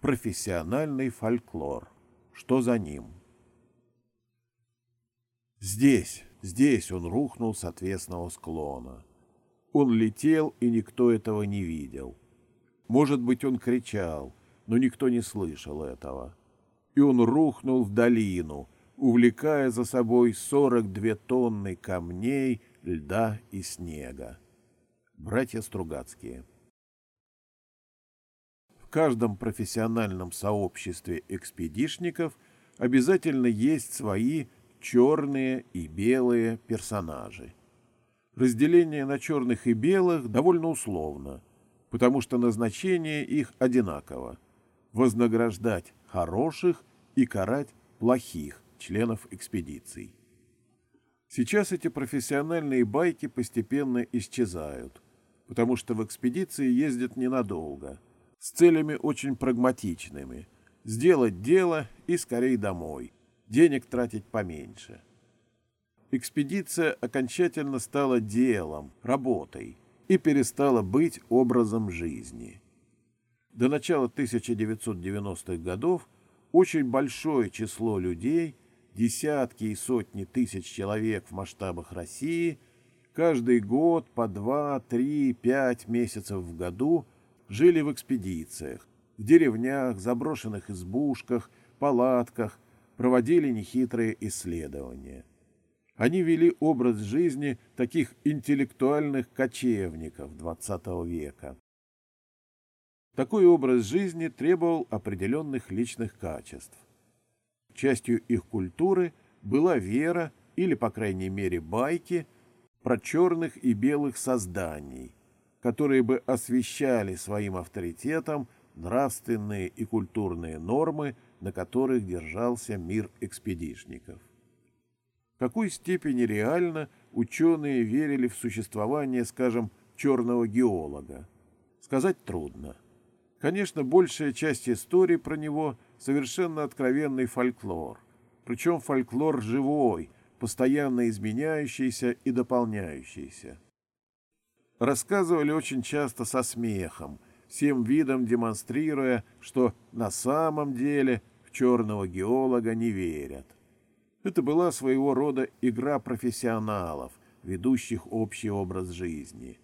профессиональный фольклор. Что за ним? Здесь, здесь он рухнул с отвесного склона. Он летел, и никто этого не видел. Может быть, он кричал, но никто не слышал этого. И он рухнул в долину, увлекая за собой 42 тонны камней, льда и снега. Братья Стругацкие. В каждом профессиональном сообществе экспедишников обязательно есть свои черные и белые персонажи. Разделение на черных и белых довольно условно, потому что назначение их одинаково – вознаграждать хороших и карать плохих членов экспедиций. Сейчас эти профессиональные байки постепенно исчезают, потому что в экспедиции ездят ненадолго, с целями очень прагматичными – сделать дело и скорей домой, денег тратить поменьше – экспедиция окончательно стала делом, работой и перестала быть образом жизни. До начала 1990-х годов очень большое число людей, десятки и сотни тысяч человек в масштабах России, каждый год по два, три, пять месяцев в году жили в экспедициях, в деревнях, заброшенных избушках, палатках, проводили нехитрые исследования. Они вели образ жизни таких интеллектуальных кочевников XX века. Такой образ жизни требовал определенных личных качеств. Частью их культуры была вера или, по крайней мере, байки про черных и белых созданий, которые бы освещали своим авторитетом нравственные и культурные нормы, на которых держался мир экспедишников какой степени реально ученые верили в существование, скажем, черного геолога. Сказать трудно. Конечно, большая часть истории про него совершенно откровенный фольклор. Причем фольклор живой, постоянно изменяющийся и дополняющийся. Рассказывали очень часто со смехом, всем видом демонстрируя, что на самом деле в черного геолога не верят. Это была своего рода игра профессионалов, ведущих общий образ жизни.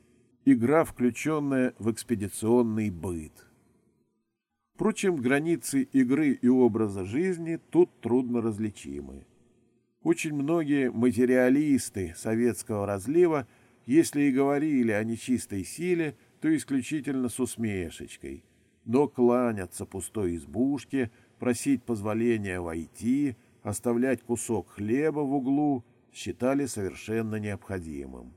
Игра, включенная в экспедиционный быт. Впрочем, границы игры и образа жизни тут трудно различимы. Очень многие материалисты советского разлива, если и говорили о нечистой силе, то исключительно с усмешечкой. Но кланяться пустой избушке, просить позволения войти – оставлять кусок хлеба в углу считали совершенно необходимым.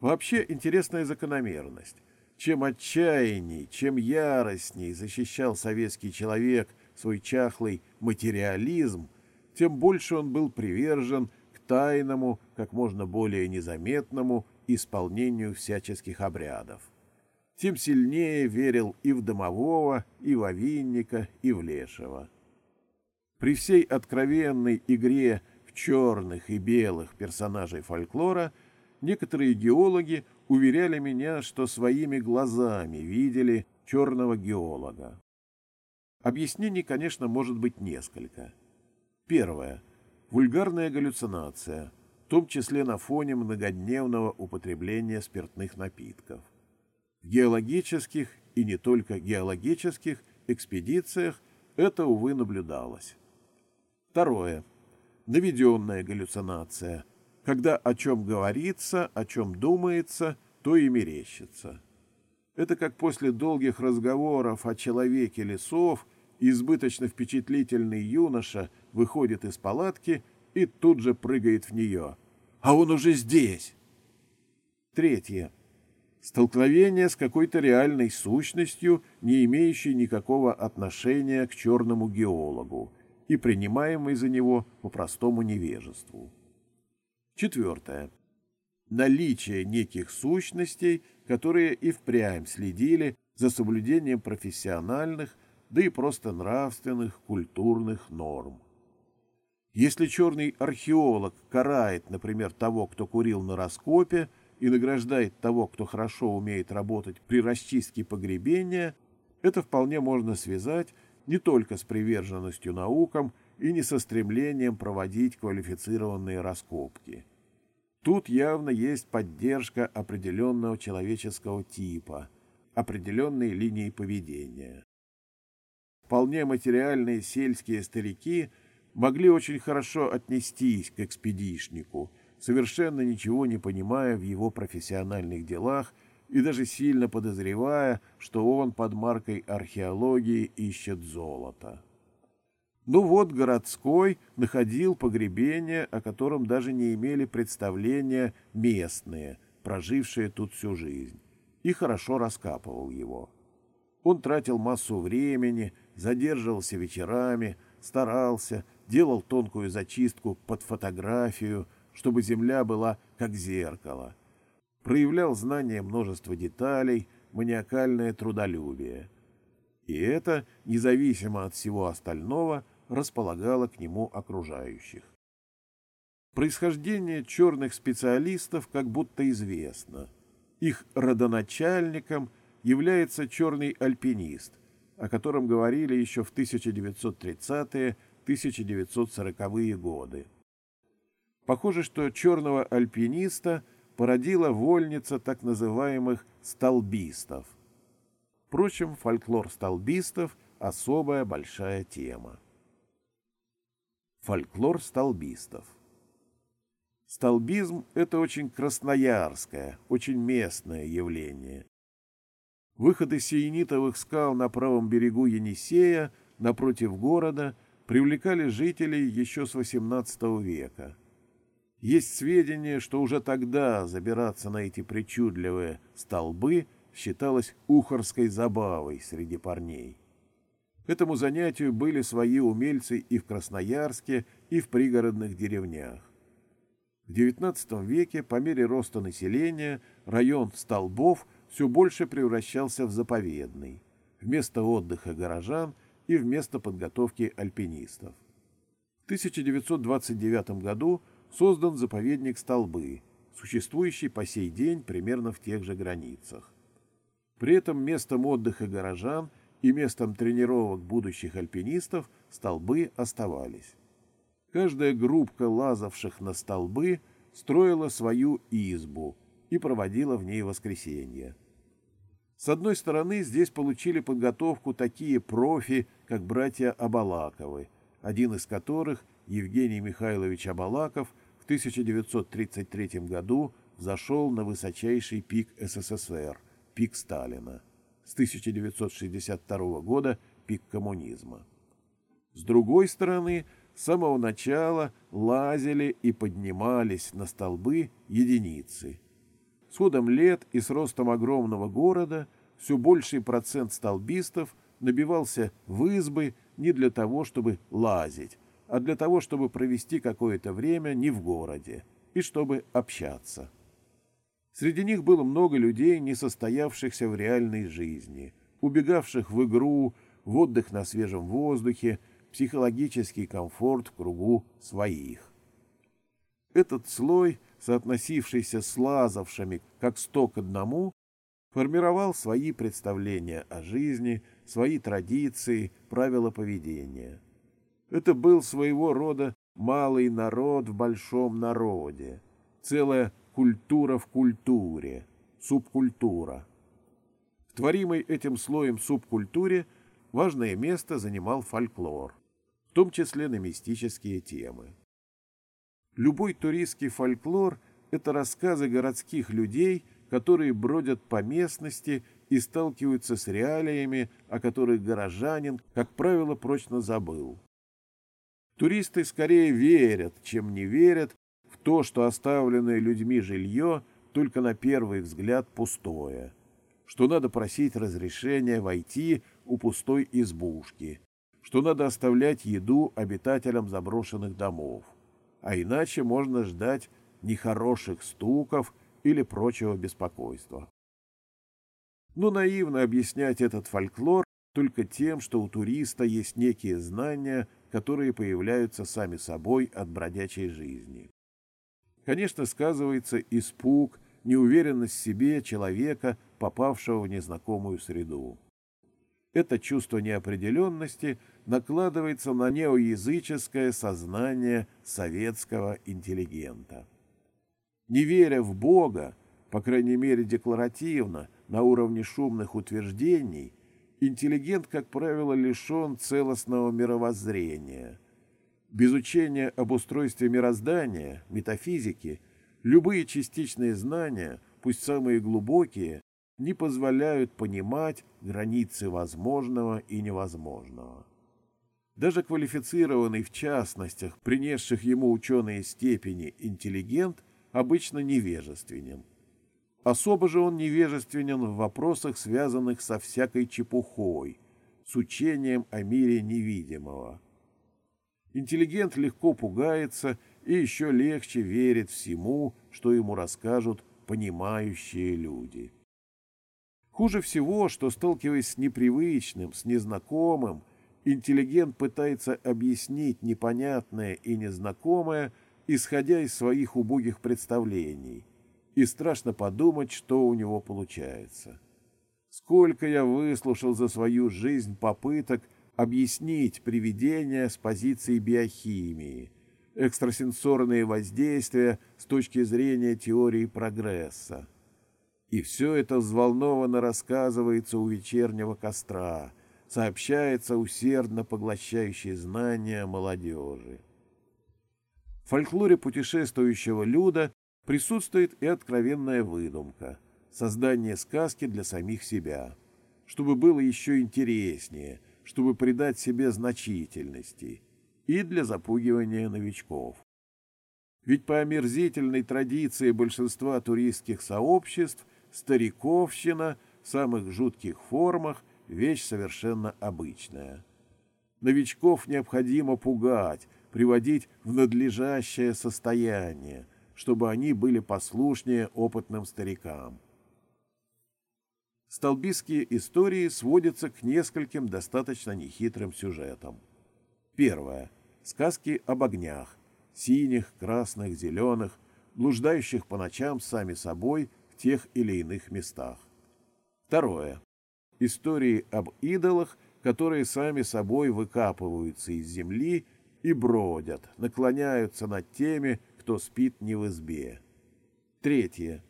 Вообще интересная закономерность. Чем отчаянней, чем яростней защищал советский человек свой чахлый материализм, тем больше он был привержен к тайному, как можно более незаметному исполнению всяческих обрядов. Тем сильнее верил и в домового, и в овинника, и в лешего. При всей откровенной игре в черных и белых персонажей фольклора некоторые геологи уверяли меня, что своими глазами видели черного геолога. Объяснений, конечно, может быть несколько. Первое. Вульгарная галлюцинация, том числе на фоне многодневного употребления спиртных напитков. В геологических и не только геологических экспедициях это, увы, наблюдалось. Второе. Наведенная галлюцинация. Когда о чем говорится, о чем думается, то и мерещится. Это как после долгих разговоров о человеке лесов избыточно впечатлительный юноша выходит из палатки и тут же прыгает в нее. А он уже здесь! Третье. Столкновение с какой-то реальной сущностью, не имеющей никакого отношения к черному геологу и принимаемый за него по простому невежеству. Четвертое. Наличие неких сущностей, которые и впрямь следили за соблюдением профессиональных, да и просто нравственных, культурных норм. Если черный археолог карает, например, того, кто курил на раскопе, и награждает того, кто хорошо умеет работать при расчистке погребения, это вполне можно связать не только с приверженностью наукам и не со стремлением проводить квалифицированные раскопки. Тут явно есть поддержка определенного человеческого типа, определенной линии поведения. Вполне материальные сельские старики могли очень хорошо отнестись к экспедишнику, совершенно ничего не понимая в его профессиональных делах и даже сильно подозревая, что он под маркой археологии ищет золото. Ну вот городской находил погребение, о котором даже не имели представления местные, прожившие тут всю жизнь, и хорошо раскапывал его. Он тратил массу времени, задерживался вечерами, старался, делал тонкую зачистку под фотографию, чтобы земля была как зеркало – проявлял знание множества деталей, маниакальное трудолюбие. И это, независимо от всего остального, располагало к нему окружающих. Происхождение черных специалистов как будто известно. Их родоначальником является черный альпинист, о котором говорили еще в 1930-1940-е годы. Похоже, что черного альпиниста – породила вольница так называемых «столбистов». Впрочем, фольклор столбистов – особая большая тема. Фольклор столбистов Столбизм – это очень красноярское, очень местное явление. Выходы сиенитовых скал на правом берегу Енисея, напротив города, привлекали жителей еще с XVIII века – есть сведения, что уже тогда забираться на эти причудливые столбы считалось ухорской забавой среди парней. Этому занятию были свои умельцы и в Красноярске, и в пригородных деревнях. В XIX веке, по мере роста населения, район Столбов все больше превращался в заповедный, вместо отдыха горожан и вместо подготовки альпинистов. В 1929 году создан заповедник Столбы, существующий по сей день примерно в тех же границах. При этом местом отдыха горожан и местом тренировок будущих альпинистов столбы оставались. Каждая группка лазавших на столбы строила свою избу и проводила в ней воскресенье. С одной стороны, здесь получили подготовку такие профи, как братья Абалаковы, один из которых, Евгений Михайлович Абалаков, в 1933 году взошел на высочайший пик СССР, пик Сталина, с 1962 года пик коммунизма. С другой стороны, с самого начала лазили и поднимались на столбы единицы. С ходом лет и с ростом огромного города все больший процент столбистов набивался в избы не для того, чтобы лазить, а для того, чтобы провести какое-то время не в городе и чтобы общаться. Среди них было много людей, не состоявшихся в реальной жизни, убегавших в игру, в отдых на свежем воздухе, психологический комфорт в кругу своих. Этот слой, соотносившийся с лазавшими как сто к одному, формировал свои представления о жизни, свои традиции, правила поведения – это был своего рода малый народ в большом народе, целая культура в культуре, субкультура. В творимой этим слоем субкультуре важное место занимал фольклор, в том числе на мистические темы. Любой туристский фольклор – это рассказы городских людей, которые бродят по местности и сталкиваются с реалиями, о которых горожанин, как правило, прочно забыл. Туристы скорее верят, чем не верят в то, что оставленное людьми жилье только на первый взгляд пустое, что надо просить разрешения войти у пустой избушки, что надо оставлять еду обитателям заброшенных домов, а иначе можно ждать нехороших стуков или прочего беспокойства. Но наивно объяснять этот фольклор только тем, что у туриста есть некие знания которые появляются сами собой от бродячей жизни. Конечно, сказывается испуг, неуверенность в себе человека, попавшего в незнакомую среду. Это чувство неопределенности накладывается на неоязыческое сознание советского интеллигента. Не веря в Бога, по крайней мере декларативно, на уровне шумных утверждений, интеллигент, как правило, лишен целостного мировоззрения. Без учения об устройстве мироздания, метафизики, любые частичные знания, пусть самые глубокие, не позволяют понимать границы возможного и невозможного. Даже квалифицированный в частностях, принесших ему ученые степени, интеллигент обычно невежественен. Особо же он невежественен в вопросах, связанных со всякой чепухой, с учением о мире невидимого. Интеллигент легко пугается и еще легче верит всему, что ему расскажут понимающие люди. Хуже всего, что, сталкиваясь с непривычным, с незнакомым, интеллигент пытается объяснить непонятное и незнакомое, исходя из своих убогих представлений, и страшно подумать, что у него получается. Сколько я выслушал за свою жизнь попыток объяснить привидения с позиции биохимии, экстрасенсорные воздействия с точки зрения теории прогресса. И все это взволнованно рассказывается у вечернего костра, сообщается усердно поглощающей знания молодежи. В фольклоре путешествующего люда присутствует и откровенная выдумка, создание сказки для самих себя, чтобы было еще интереснее, чтобы придать себе значительности, и для запугивания новичков. Ведь по омерзительной традиции большинства туристских сообществ стариковщина в самых жутких формах – вещь совершенно обычная. Новичков необходимо пугать, приводить в надлежащее состояние, чтобы они были послушнее опытным старикам. Столбистские истории сводятся к нескольким достаточно нехитрым сюжетам. Первое. Сказки об огнях, синих, красных, зеленых, блуждающих по ночам сами собой в тех или иных местах. Второе. Истории об идолах, которые сами собой выкапываются из земли и бродят, наклоняются над теми, кто спит не в избе. Третье.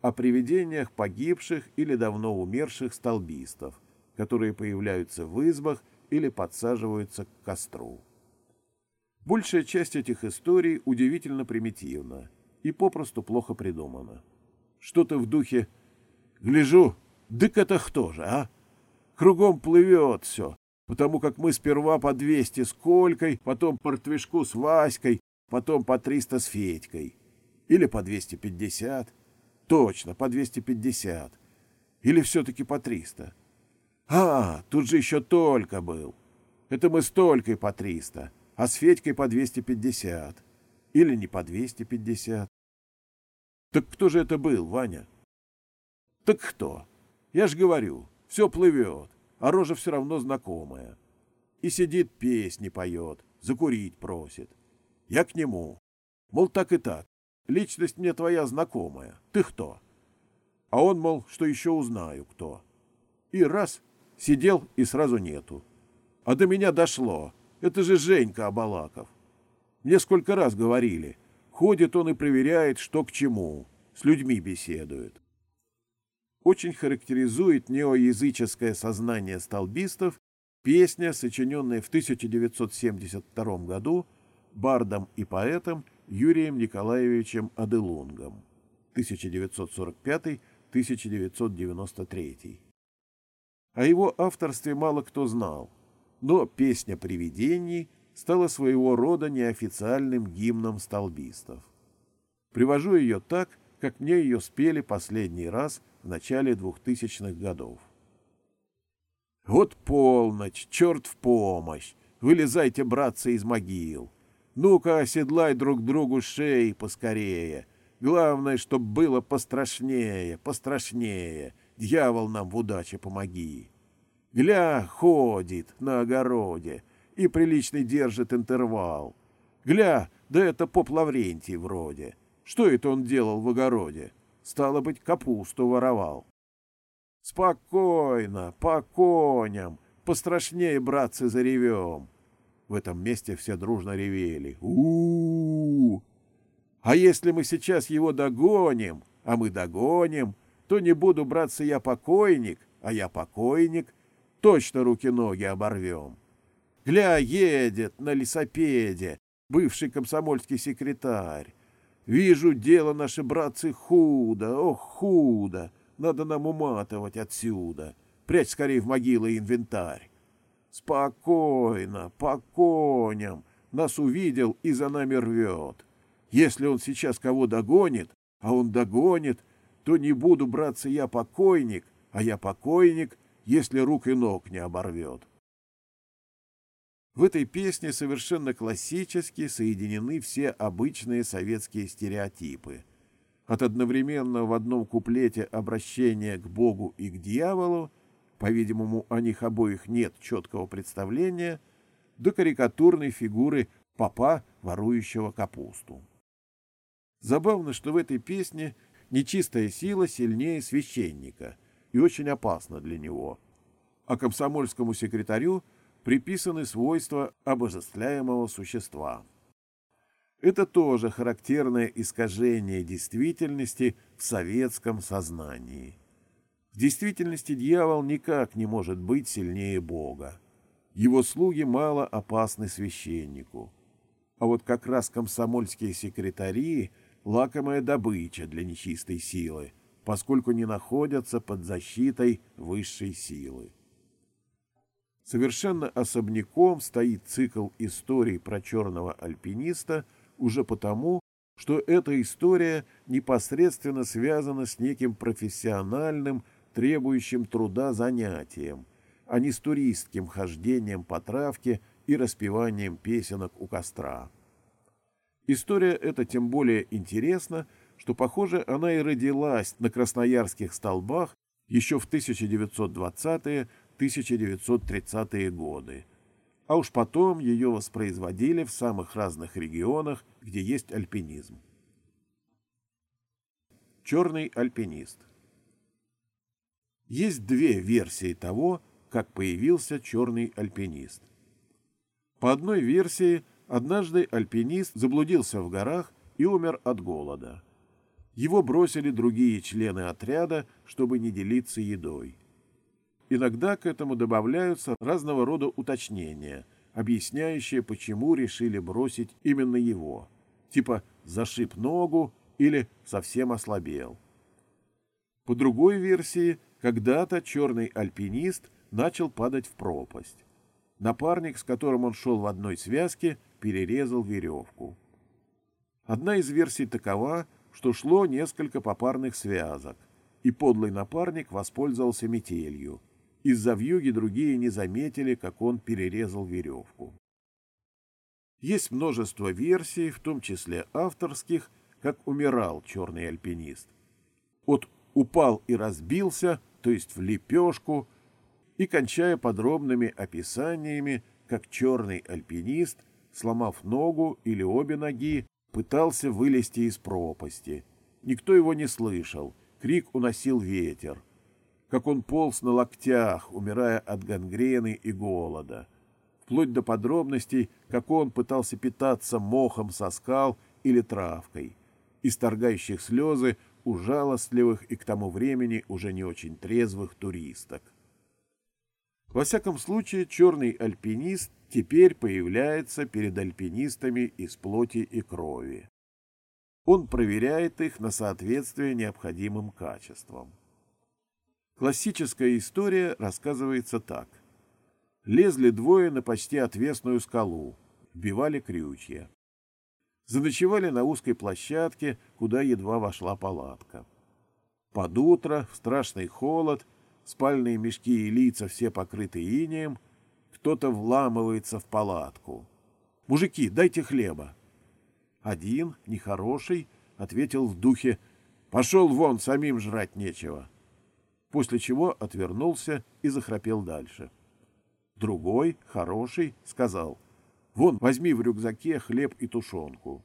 О привидениях погибших или давно умерших столбистов, которые появляются в избах или подсаживаются к костру. Большая часть этих историй удивительно примитивна и попросту плохо придумана. Что-то в духе «Гляжу, дык это кто же, а? Кругом плывет все, потому как мы сперва по двести с Колькой, потом по ртвишку с Васькой, потом по 300 с Федькой. Или по 250. Точно, по 250. Или все-таки по 300. А, тут же еще только был. Это мы с Толькой по 300, а с Федькой по 250. Или не по 250. Так кто же это был, Ваня? Так кто? Я ж говорю, все плывет, а рожа все равно знакомая. И сидит, песни поет, закурить просит. Я к нему. Мол, так и так. Личность мне твоя знакомая. Ты кто? А он, мол, что еще узнаю, кто. И раз, сидел и сразу нету. А до меня дошло. Это же Женька Абалаков. Мне сколько раз говорили. Ходит он и проверяет, что к чему. С людьми беседует. Очень характеризует неоязыческое сознание столбистов песня, сочиненная в 1972 году бардом и поэтом Юрием Николаевичем Аделунгом 1945-1993. О его авторстве мало кто знал, но «Песня привидений» стала своего рода неофициальным гимном столбистов. Привожу ее так, как мне ее спели последний раз в начале двухтысячных годов. «Вот полночь, черт в помощь! Вылезайте, братцы, из могил! Ну-ка, оседлай друг другу шеи поскорее. Главное, чтоб было пострашнее, пострашнее. Дьявол нам в удаче помоги. Гля ходит на огороде и приличный держит интервал. Гля, да это поп Лаврентий вроде. Что это он делал в огороде? Стало быть, капусту воровал. Спокойно, по коням, пострашнее, братцы, заревем. В этом месте все дружно ревели. у у, -у! А если мы сейчас его догоним, а мы догоним, то не буду, братцы, я покойник, а я покойник, точно руки-ноги оборвем. Гля едет на лесопеде, бывший комсомольский секретарь. Вижу, дело наши, братцы, худо, ох, худо. Надо нам уматывать отсюда. Прячь скорее в могилы инвентарь. Спокойно, по коням. Нас увидел и за нами рвет. Если он сейчас кого догонит, а он догонит, то не буду, братцы, я покойник, а я покойник, если рук и ног не оборвет. В этой песне совершенно классически соединены все обычные советские стереотипы. От одновременно в одном куплете обращения к Богу и к дьяволу, по-видимому, о них обоих нет четкого представления, до карикатурной фигуры папа, ворующего капусту. Забавно, что в этой песне нечистая сила сильнее священника и очень опасна для него, а комсомольскому секретарю – приписаны свойства обожествляемого существа. Это тоже характерное искажение действительности в советском сознании. В действительности дьявол никак не может быть сильнее Бога. Его слуги мало опасны священнику. А вот как раз комсомольские секретари – лакомая добыча для нечистой силы, поскольку не находятся под защитой высшей силы. Совершенно особняком стоит цикл историй про черного альпиниста уже потому, что эта история непосредственно связана с неким профессиональным, требующим труда занятием, а не с туристским хождением по травке и распеванием песенок у костра. История эта тем более интересна, что, похоже, она и родилась на красноярских столбах еще в 1920-е 1930-е годы, а уж потом ее воспроизводили в самых разных регионах, где есть альпинизм. Черный альпинист Есть две версии того, как появился черный альпинист. По одной версии, однажды альпинист заблудился в горах и умер от голода. Его бросили другие члены отряда, чтобы не делиться едой. Иногда к этому добавляются разного рода уточнения, объясняющие, почему решили бросить именно его. Типа «зашиб ногу» или «совсем ослабел». По другой версии, когда-то черный альпинист начал падать в пропасть. Напарник, с которым он шел в одной связке, перерезал веревку. Одна из версий такова, что шло несколько попарных связок, и подлый напарник воспользовался метелью – из-за вьюги другие не заметили, как он перерезал веревку. Есть множество версий, в том числе авторских, как умирал черный альпинист. От «упал и разбился», то есть в лепешку, и кончая подробными описаниями, как черный альпинист, сломав ногу или обе ноги, пытался вылезти из пропасти. Никто его не слышал, крик уносил ветер как он полз на локтях, умирая от гангрены и голода, вплоть до подробностей, как он пытался питаться мохом со скал или травкой, исторгающих слезы у жалостливых и к тому времени уже не очень трезвых туристок. Во всяком случае, черный альпинист теперь появляется перед альпинистами из плоти и крови. Он проверяет их на соответствие необходимым качествам. Классическая история рассказывается так. Лезли двое на почти отвесную скалу, вбивали крючья. Заночевали на узкой площадке, куда едва вошла палатка. Под утро, в страшный холод, спальные мешки и лица все покрыты инеем, кто-то вламывается в палатку. «Мужики, дайте хлеба!» Один, нехороший, ответил в духе «Пошел вон, самим жрать нечего!» После чего отвернулся и захрапел дальше. Другой, хороший, сказал, «Вон, возьми в рюкзаке хлеб и тушенку».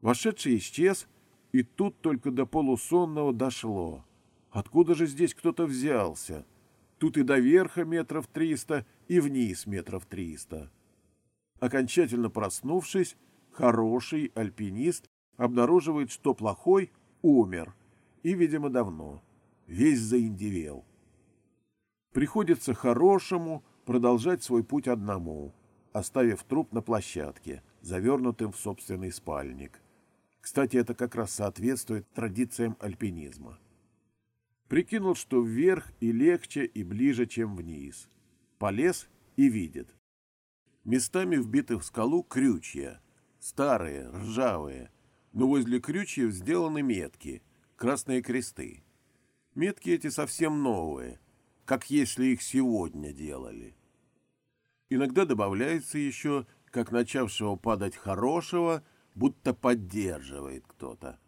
Вошедший исчез, и тут только до полусонного дошло. Откуда же здесь кто-то взялся? Тут и до верха метров триста, и вниз метров триста. Окончательно проснувшись, хороший альпинист обнаруживает, что плохой умер, и, видимо, давно, весь заиндевел. Приходится хорошему продолжать свой путь одному, оставив труп на площадке, завернутым в собственный спальник. Кстати, это как раз соответствует традициям альпинизма. Прикинул, что вверх и легче, и ближе, чем вниз. Полез и видит. Местами вбиты в скалу крючья, старые, ржавые, но возле крючьев сделаны метки, красные кресты. Метки эти совсем новые, как если их сегодня делали. Иногда добавляется еще, как начавшего падать хорошего, будто поддерживает кто-то.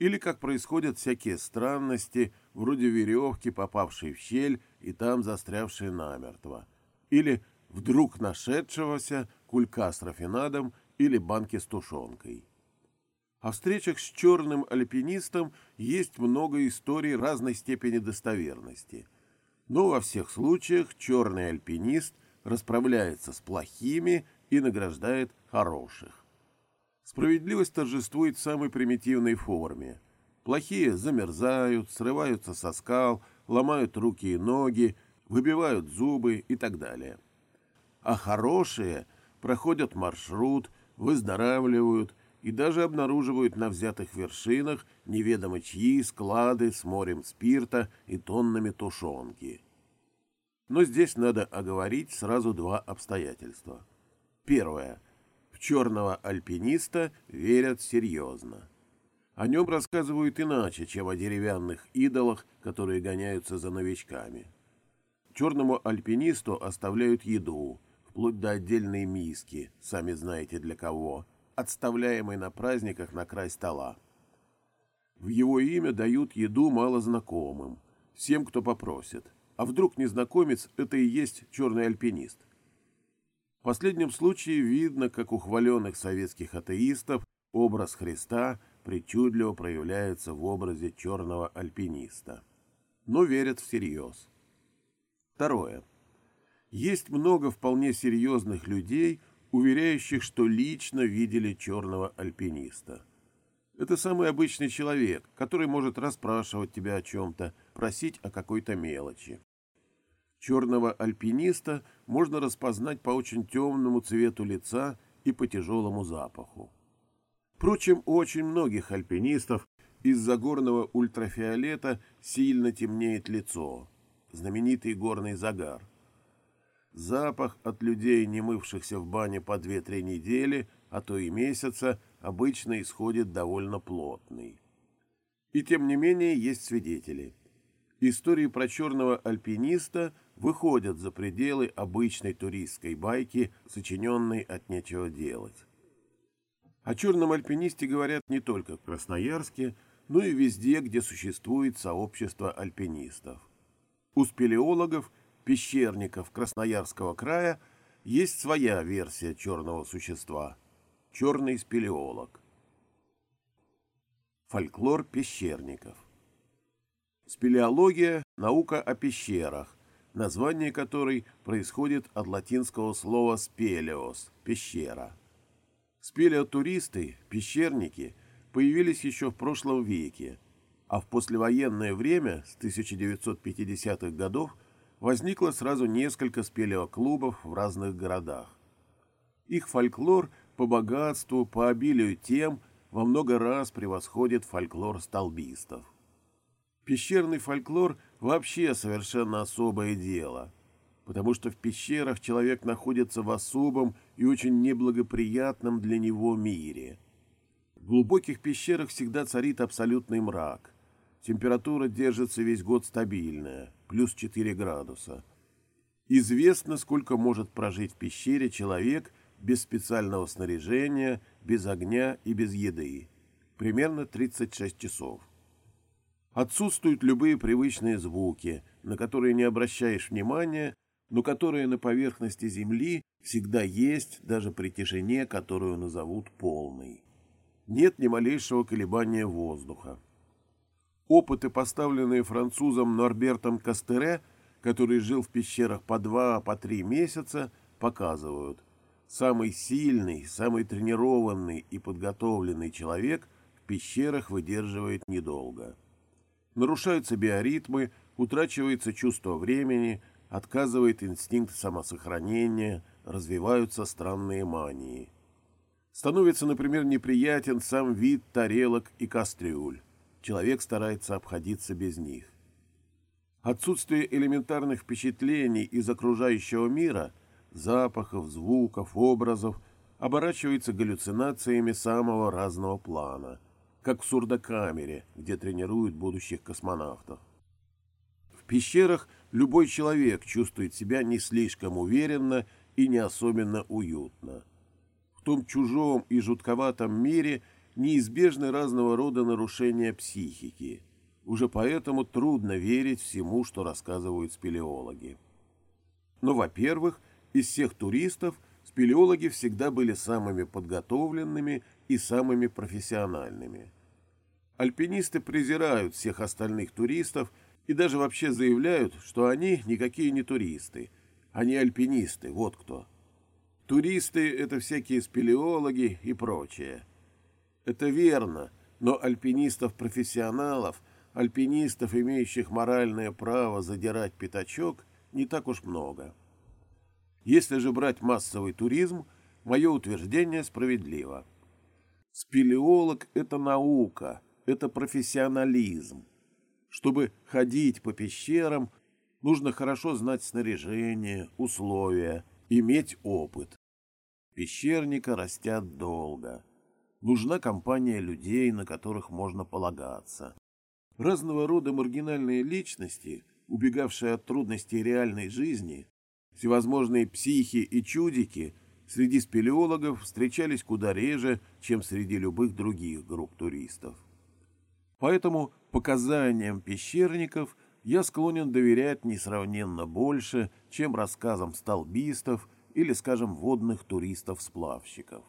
Или как происходят всякие странности, вроде веревки, попавшей в щель и там застрявшей намертво. Или вдруг нашедшегося кулька с рафинадом или банки с тушенкой. О встречах с черным альпинистом есть много историй разной степени достоверности. Но во всех случаях черный альпинист расправляется с плохими и награждает хороших. Справедливость торжествует в самой примитивной форме. Плохие замерзают, срываются со скал, ломают руки и ноги, выбивают зубы и так далее. А хорошие проходят маршрут, выздоравливают и даже обнаруживают на взятых вершинах неведомо чьи склады с морем спирта и тоннами тушенки. Но здесь надо оговорить сразу два обстоятельства. Первое. В черного альпиниста верят серьезно. О нем рассказывают иначе, чем о деревянных идолах, которые гоняются за новичками. Черному альпинисту оставляют еду, вплоть до отдельной миски, сами знаете для кого, отставляемой на праздниках на край стола. В его имя дают еду малознакомым, всем, кто попросит. А вдруг незнакомец – это и есть черный альпинист? В последнем случае видно, как у хваленных советских атеистов образ Христа причудливо проявляется в образе черного альпиниста. Но верят всерьез. Второе. Есть много вполне серьезных людей, уверяющих, что лично видели черного альпиниста. Это самый обычный человек, который может расспрашивать тебя о чем-то, просить о какой-то мелочи. Черного альпиниста можно распознать по очень темному цвету лица и по тяжелому запаху. Впрочем, у очень многих альпинистов из-за горного ультрафиолета сильно темнеет лицо, знаменитый горный загар. Запах от людей, не мывшихся в бане по 2-3 недели, а то и месяца, обычно исходит довольно плотный. И тем не менее есть свидетели. Истории про черного альпиниста выходят за пределы обычной туристской байки, сочиненной от нечего делать. О черном альпинисте говорят не только в Красноярске, но и везде, где существует сообщество альпинистов. У спелеологов – пещерников Красноярского края есть своя версия черного существа – черный спелеолог. Фольклор пещерников Спелеология – наука о пещерах, название которой происходит от латинского слова «спелеос» – пещера. Спелеотуристы, пещерники, появились еще в прошлом веке, а в послевоенное время, с 1950-х годов, возникло сразу несколько спелеоклубов в разных городах. Их фольклор по богатству, по обилию тем во много раз превосходит фольклор столбистов. Пещерный фольклор вообще совершенно особое дело, потому что в пещерах человек находится в особом и очень неблагоприятном для него мире. В глубоких пещерах всегда царит абсолютный мрак. Температура держится весь год стабильная, плюс 4 градуса. Известно, сколько может прожить в пещере человек без специального снаряжения, без огня и без еды. Примерно 36 часов. Отсутствуют любые привычные звуки, на которые не обращаешь внимания, но которые на поверхности Земли всегда есть даже при тишине, которую назовут полной. Нет ни малейшего колебания воздуха. Опыты, поставленные французом Норбертом Кастере, который жил в пещерах по два, по три месяца, показывают, самый сильный, самый тренированный и подготовленный человек в пещерах выдерживает недолго. Нарушаются биоритмы, утрачивается чувство времени, отказывает инстинкт самосохранения, развиваются странные мании. Становится, например, неприятен сам вид тарелок и кастрюль. Человек старается обходиться без них. Отсутствие элементарных впечатлений из окружающего мира, запахов, звуков, образов, оборачивается галлюцинациями самого разного плана, как в сурдокамере, где тренируют будущих космонавтов. В пещерах любой человек чувствует себя не слишком уверенно и не особенно уютно. В том чужом и жутковатом мире неизбежны разного рода нарушения психики. Уже поэтому трудно верить всему, что рассказывают спелеологи. Но, во-первых, из всех туристов спелеологи всегда были самыми подготовленными и самыми профессиональными. Альпинисты презирают всех остальных туристов и даже вообще заявляют, что они никакие не туристы, они альпинисты, вот кто. Туристы — это всякие спелеологи и прочее. Это верно, но альпинистов-профессионалов, альпинистов, имеющих моральное право задирать пятачок, не так уж много. Если же брать массовый туризм, мое утверждение справедливо. Спелеолог — это наука, это профессионализм. Чтобы ходить по пещерам, нужно хорошо знать снаряжение, условия, иметь опыт. Пещерника растят долго. Нужна компания людей, на которых можно полагаться. Разного рода маргинальные личности, убегавшие от трудностей реальной жизни, всевозможные психи и чудики среди спелеологов встречались куда реже, чем среди любых других групп туристов. Поэтому показаниям пещерников я склонен доверять несравненно больше, чем рассказам столбистов или, скажем, водных туристов-сплавщиков.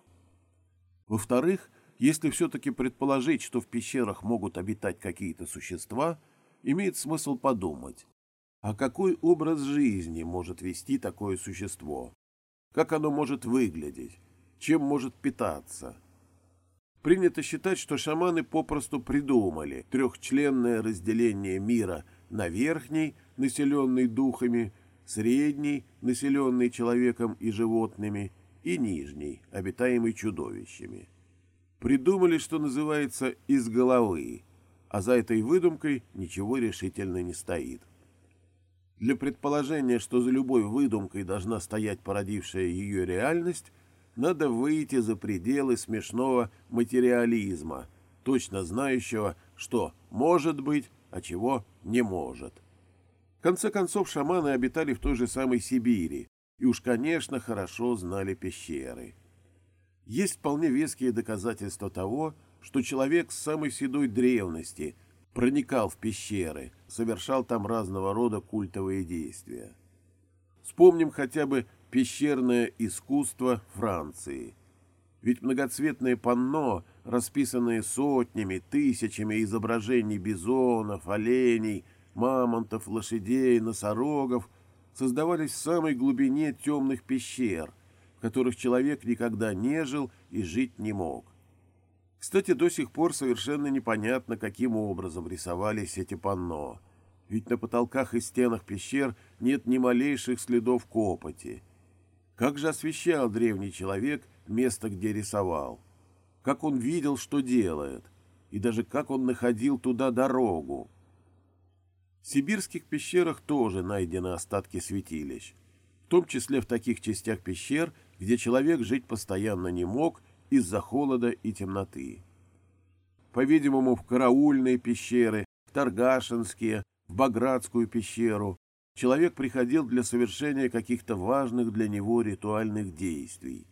Во-вторых, если все-таки предположить, что в пещерах могут обитать какие-то существа, имеет смысл подумать, а какой образ жизни может вести такое существо? Как оно может выглядеть? Чем может питаться? Принято считать, что шаманы попросту придумали трехчленное разделение мира на верхний, населенный духами, средний, населенный человеком и животными, и нижний, обитаемый чудовищами. Придумали, что называется, из головы, а за этой выдумкой ничего решительно не стоит. Для предположения, что за любой выдумкой должна стоять породившая ее реальность, надо выйти за пределы смешного материализма, точно знающего, что может быть, а чего не может. В конце концов, шаманы обитали в той же самой Сибири и уж, конечно, хорошо знали пещеры. Есть вполне веские доказательства того, что человек с самой седой древности проникал в пещеры, совершал там разного рода культовые действия. Вспомним хотя бы пещерное искусство Франции. Ведь многоцветные панно, расписанные сотнями, тысячами изображений бизонов, оленей, мамонтов, лошадей, носорогов создавались в самой глубине темных пещер, в которых человек никогда не жил и жить не мог. Кстати, до сих пор совершенно непонятно, каким образом рисовались эти панно, ведь на потолках и стенах пещер нет ни малейших следов копоти. Как же освещал древний человек место, где рисовал? Как он видел, что делает? И даже как он находил туда дорогу? В сибирских пещерах тоже найдены остатки святилищ, в том числе в таких частях пещер, где человек жить постоянно не мог из-за холода и темноты. По-видимому, в караульные пещеры, в Таргашинские, в Багратскую пещеру человек приходил для совершения каких-то важных для него ритуальных действий.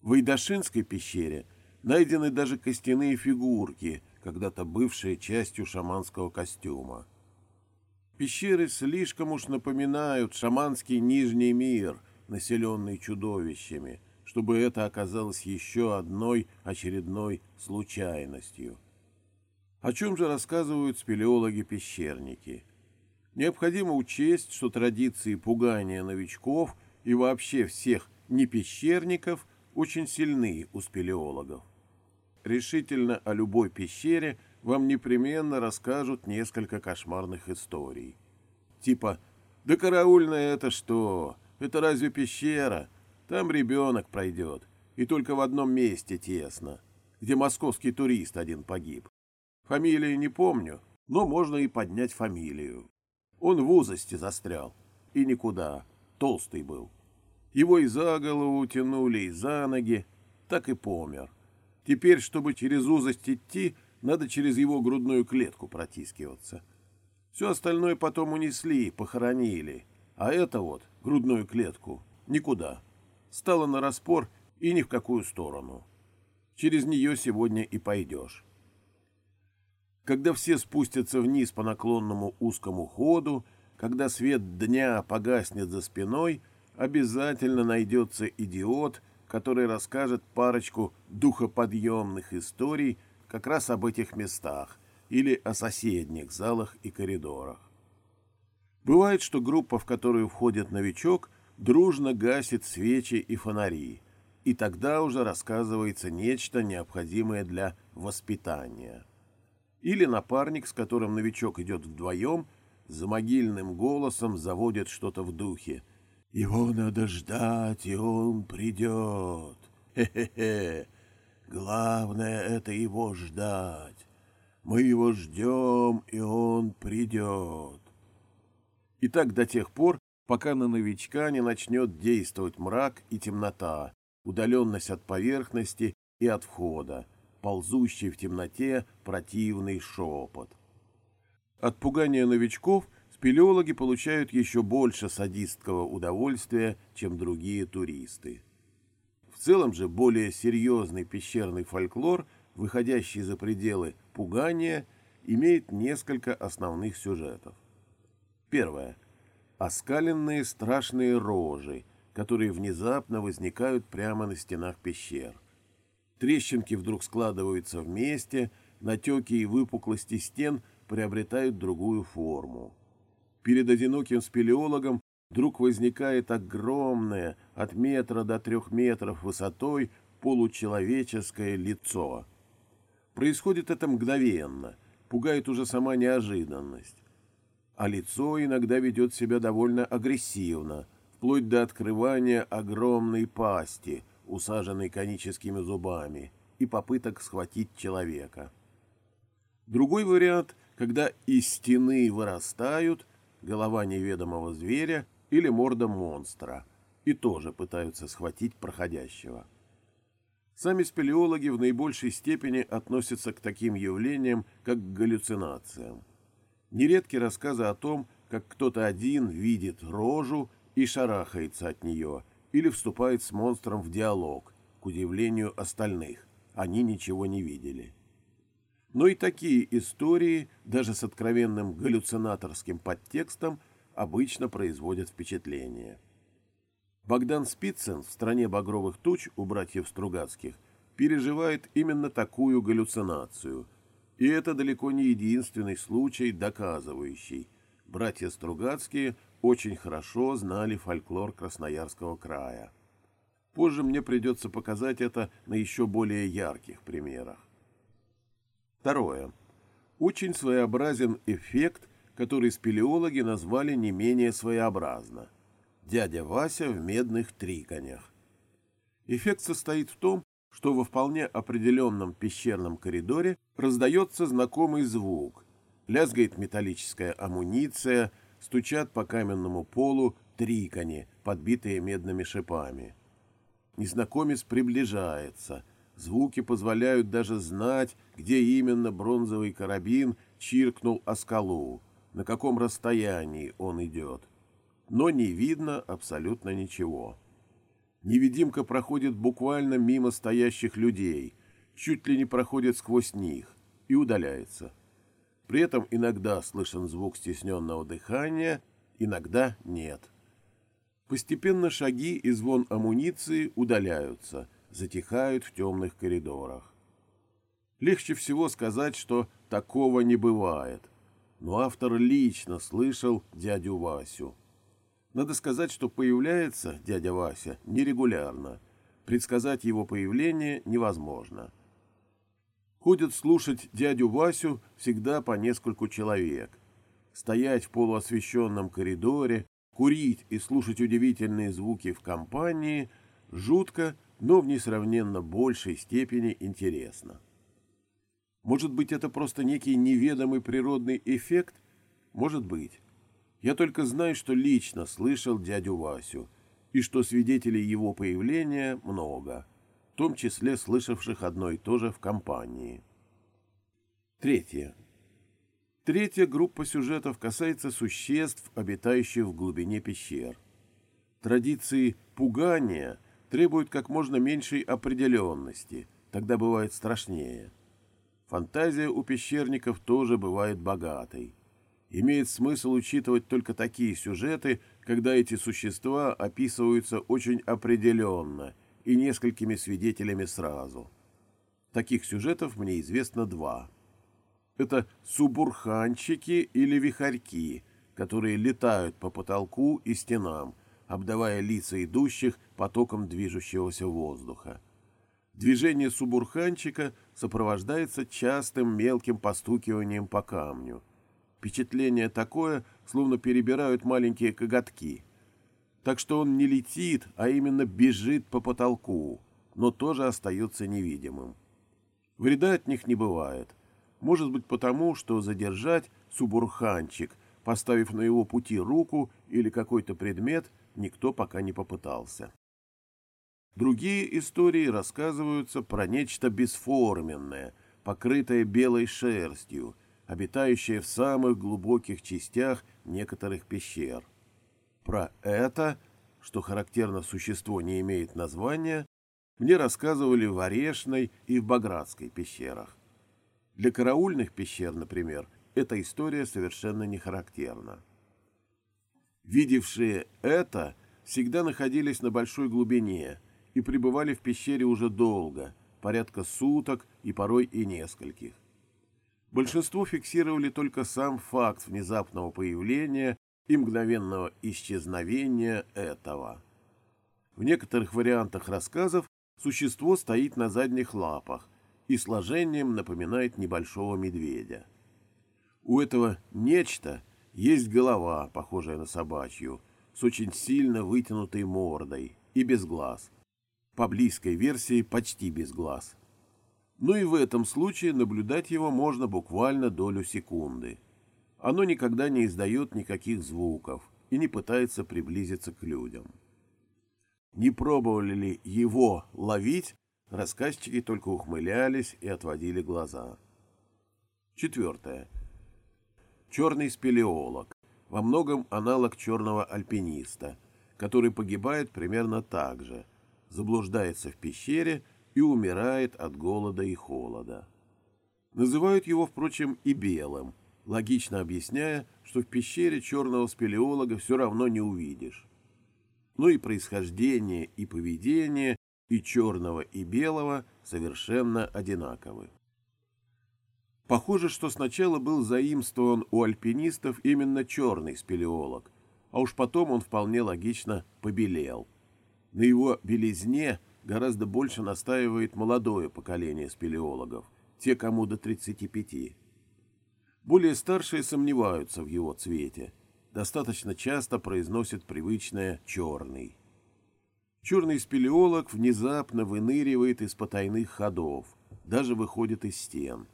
В Айдашинской пещере найдены даже костяные фигурки, когда-то бывшие частью шаманского костюма. Пещеры слишком уж напоминают шаманский Нижний мир, населенный чудовищами, чтобы это оказалось еще одной очередной случайностью. О чем же рассказывают спелеологи-пещерники? Необходимо учесть, что традиции пугания новичков и вообще всех непещерников очень сильны у спелеологов. Решительно о любой пещере вам непременно расскажут несколько кошмарных историй. Типа «Да караульная это что? Это разве пещера? Там ребенок пройдет, и только в одном месте тесно, где московский турист один погиб. Фамилии не помню, но можно и поднять фамилию. Он в узости застрял. И никуда. Толстый был. Его и за голову тянули, и за ноги. Так и помер. Теперь, чтобы через узость идти, надо через его грудную клетку протискиваться. Все остальное потом унесли, похоронили. А это вот, грудную клетку, никуда. Стало на распор и ни в какую сторону. Через нее сегодня и пойдешь. Когда все спустятся вниз по наклонному узкому ходу, когда свет дня погаснет за спиной, обязательно найдется идиот, который расскажет парочку духоподъемных историй как раз об этих местах или о соседних залах и коридорах. Бывает, что группа, в которую входит новичок, дружно гасит свечи и фонари, и тогда уже рассказывается нечто необходимое для воспитания. Или напарник, с которым новичок идет вдвоем, за могильным голосом заводит что-то в духе. «Его надо ждать, и он придет. Хе-хе-хе. Главное — это его ждать. Мы его ждем, и он придет». И так до тех пор, пока на новичка не начнет действовать мрак и темнота, удаленность от поверхности и от входа, ползущий в темноте противный шепот. От пугания новичков спелеологи получают еще больше садистского удовольствия, чем другие туристы. Целом же более серьезный пещерный фольклор, выходящий за пределы пугания, имеет несколько основных сюжетов. Первое. Оскаленные страшные рожи, которые внезапно возникают прямо на стенах пещер. Трещинки вдруг складываются вместе, натеки и выпуклости стен приобретают другую форму. Перед одиноким спелеологом вдруг возникает огромное, от метра до трех метров высотой, получеловеческое лицо. Происходит это мгновенно, пугает уже сама неожиданность. А лицо иногда ведет себя довольно агрессивно, вплоть до открывания огромной пасти – усаженный коническими зубами, и попыток схватить человека. Другой вариант, когда из стены вырастают голова неведомого зверя или морда монстра, и тоже пытаются схватить проходящего. Сами спелеологи в наибольшей степени относятся к таким явлениям, как к галлюцинациям. Нередки рассказы о том, как кто-то один видит рожу и шарахается от нее – или вступает с монстром в диалог, к удивлению остальных. Они ничего не видели. Но и такие истории, даже с откровенным галлюцинаторским подтекстом, обычно производят впечатление. Богдан Спицын в «Стране багровых туч» у братьев Стругацких переживает именно такую галлюцинацию. И это далеко не единственный случай, доказывающий. Братья Стругацкие очень хорошо знали фольклор Красноярского края. Позже мне придется показать это на еще более ярких примерах. Второе. Очень своеобразен эффект, который спелеологи назвали не менее своеобразно. Дядя Вася в медных триконях. Эффект состоит в том, что во вполне определенном пещерном коридоре раздается знакомый звук. Лязгает металлическая амуниция – стучат по каменному полу трикони, подбитые медными шипами. Незнакомец приближается. Звуки позволяют даже знать, где именно бронзовый карабин чиркнул о скалу, на каком расстоянии он идет. Но не видно абсолютно ничего. Невидимка проходит буквально мимо стоящих людей, чуть ли не проходит сквозь них и удаляется. При этом иногда слышен звук стесненного дыхания, иногда нет. Постепенно шаги и звон амуниции удаляются, затихают в темных коридорах. Легче всего сказать, что такого не бывает. Но автор лично слышал дядю Васю. Надо сказать, что появляется дядя Вася нерегулярно. Предсказать его появление невозможно. Ходят слушать дядю Васю всегда по нескольку человек. Стоять в полуосвещенном коридоре, курить и слушать удивительные звуки в компании жутко, но в несравненно большей степени интересно. Может быть, это просто некий неведомый природный эффект? Может быть. Я только знаю, что лично слышал дядю Васю, и что свидетелей его появления много – в том числе слышавших одно и то же в компании. Третье. Третья группа сюжетов касается существ, обитающих в глубине пещер. Традиции пугания требуют как можно меньшей определенности, тогда бывает страшнее. Фантазия у пещерников тоже бывает богатой. Имеет смысл учитывать только такие сюжеты, когда эти существа описываются очень определенно – и несколькими свидетелями сразу. Таких сюжетов мне известно два. Это субурханчики или вихарьки, которые летают по потолку и стенам, обдавая лица идущих потоком движущегося воздуха. Движение субурханчика сопровождается частым мелким постукиванием по камню. Впечатление такое, словно перебирают маленькие коготки – так что он не летит, а именно бежит по потолку, но тоже остается невидимым. Вреда от них не бывает. Может быть потому, что задержать субурханчик, поставив на его пути руку или какой-то предмет, никто пока не попытался. Другие истории рассказываются про нечто бесформенное, покрытое белой шерстью, обитающее в самых глубоких частях некоторых пещер. Про это, что характерно существо не имеет названия, мне рассказывали в Орешной и в Багратской пещерах. Для караульных пещер, например, эта история совершенно не характерна. Видевшие это всегда находились на большой глубине и пребывали в пещере уже долго, порядка суток и порой и нескольких. Большинство фиксировали только сам факт внезапного появления и мгновенного исчезновения этого. В некоторых вариантах рассказов существо стоит на задних лапах и сложением напоминает небольшого медведя. У этого нечто есть голова, похожая на собачью, с очень сильно вытянутой мордой и без глаз. По близкой версии почти без глаз. Ну и в этом случае наблюдать его можно буквально долю секунды – оно никогда не издает никаких звуков и не пытается приблизиться к людям. Не пробовали ли его ловить, рассказчики только ухмылялись и отводили глаза. Четвертое. Черный спелеолог, во многом аналог черного альпиниста, который погибает примерно так же, заблуждается в пещере и умирает от голода и холода. Называют его, впрочем, и белым – логично объясняя, что в пещере черного спелеолога все равно не увидишь. Ну и происхождение и поведение и черного, и белого совершенно одинаковы. Похоже, что сначала был заимствован у альпинистов именно черный спелеолог, а уж потом он вполне логично побелел. На его белизне гораздо больше настаивает молодое поколение спелеологов, те, кому до 35. Более старшие сомневаются в его цвете. Достаточно часто произносят привычное «черный». Черный спелеолог внезапно выныривает из потайных ходов, даже выходит из стен.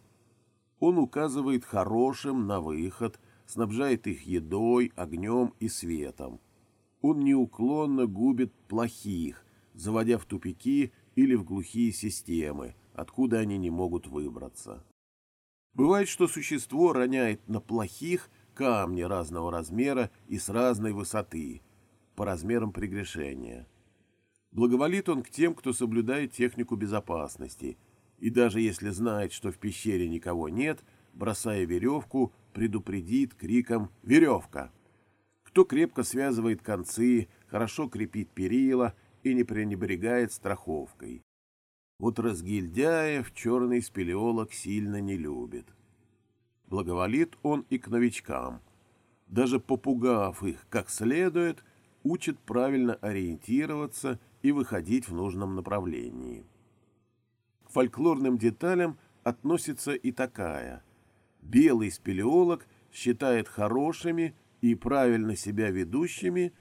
Он указывает хорошим на выход, снабжает их едой, огнем и светом. Он неуклонно губит плохих, заводя в тупики или в глухие системы, откуда они не могут выбраться. Бывает, что существо роняет на плохих камни разного размера и с разной высоты, по размерам прегрешения. Благоволит он к тем, кто соблюдает технику безопасности, и даже если знает, что в пещере никого нет, бросая веревку, предупредит криком «Веревка!». Кто крепко связывает концы, хорошо крепит перила и не пренебрегает страховкой. Вот разгильдяев черный спелеолог сильно не любит. благоволит он и к новичкам. Даже попугав их как следует, учит правильно ориентироваться и выходить в нужном направлении. К фольклорным деталям относится и такая. Белый спелеолог считает хорошими и правильно себя ведущими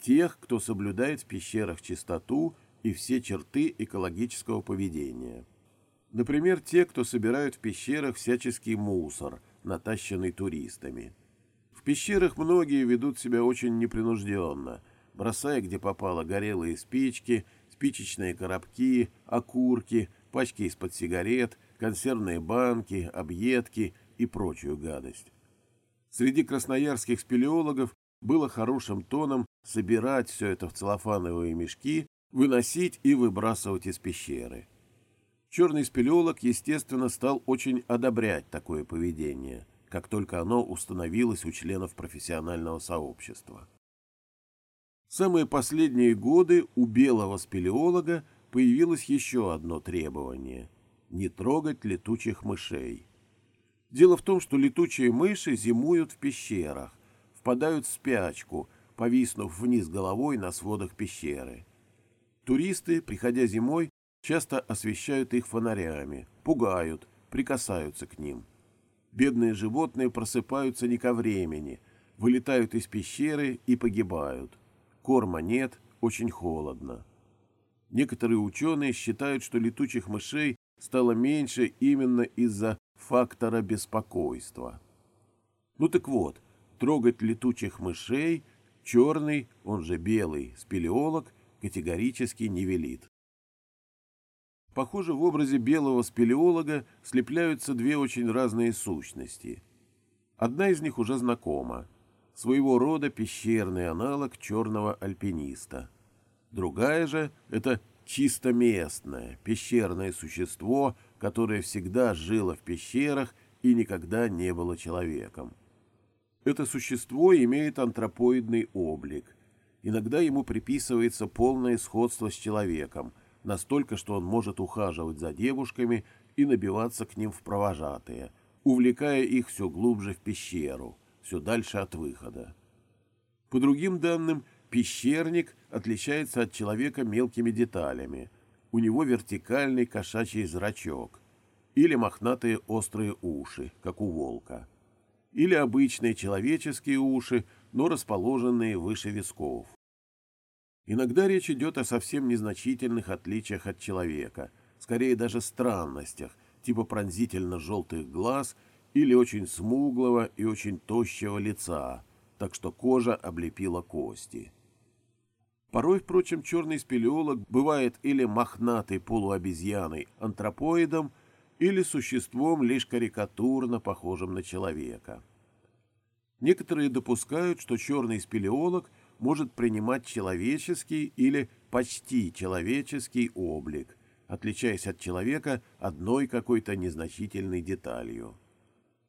тех, кто соблюдает в пещерах чистоту и все черты экологического поведения. Например, те, кто собирают в пещерах всяческий мусор, натащенный туристами. В пещерах многие ведут себя очень непринужденно, бросая где попало горелые спички, спичечные коробки, окурки, пачки из-под сигарет, консервные банки, объедки и прочую гадость. Среди красноярских спелеологов было хорошим тоном собирать все это в целлофановые мешки, выносить и выбрасывать из пещеры. Черный спелеолог, естественно, стал очень одобрять такое поведение, как только оно установилось у членов профессионального сообщества. самые последние годы у белого спелеолога появилось еще одно требование – не трогать летучих мышей. Дело в том, что летучие мыши зимуют в пещерах, впадают в спячку, повиснув вниз головой на сводах пещеры. Туристы, приходя зимой, часто освещают их фонарями, пугают, прикасаются к ним. Бедные животные просыпаются не ко времени, вылетают из пещеры и погибают. Корма нет, очень холодно. Некоторые ученые считают, что летучих мышей стало меньше именно из-за фактора беспокойства. Ну так вот, трогать летучих мышей черный, он же белый, спелеолог категорически не велит. Похоже, в образе белого спелеолога слепляются две очень разные сущности. Одна из них уже знакома. Своего рода пещерный аналог черного альпиниста. Другая же — это чисто местное, пещерное существо, которое всегда жило в пещерах и никогда не было человеком. Это существо имеет антропоидный облик. Иногда ему приписывается полное сходство с человеком, настолько, что он может ухаживать за девушками и набиваться к ним в провожатые, увлекая их все глубже в пещеру, все дальше от выхода. По другим данным, пещерник отличается от человека мелкими деталями. У него вертикальный кошачий зрачок или мохнатые острые уши, как у волка. Или обычные человеческие уши, но расположенные выше висков. Иногда речь идет о совсем незначительных отличиях от человека, скорее даже странностях, типа пронзительно-желтых глаз или очень смуглого и очень тощего лица, так что кожа облепила кости. Порой, впрочем, черный спелеолог бывает или мохнатой полуобезьяной, антропоидом, или существом лишь карикатурно похожим на человека. Некоторые допускают, что черный спелеолог может принимать человеческий или почти человеческий облик, отличаясь от человека одной какой-то незначительной деталью.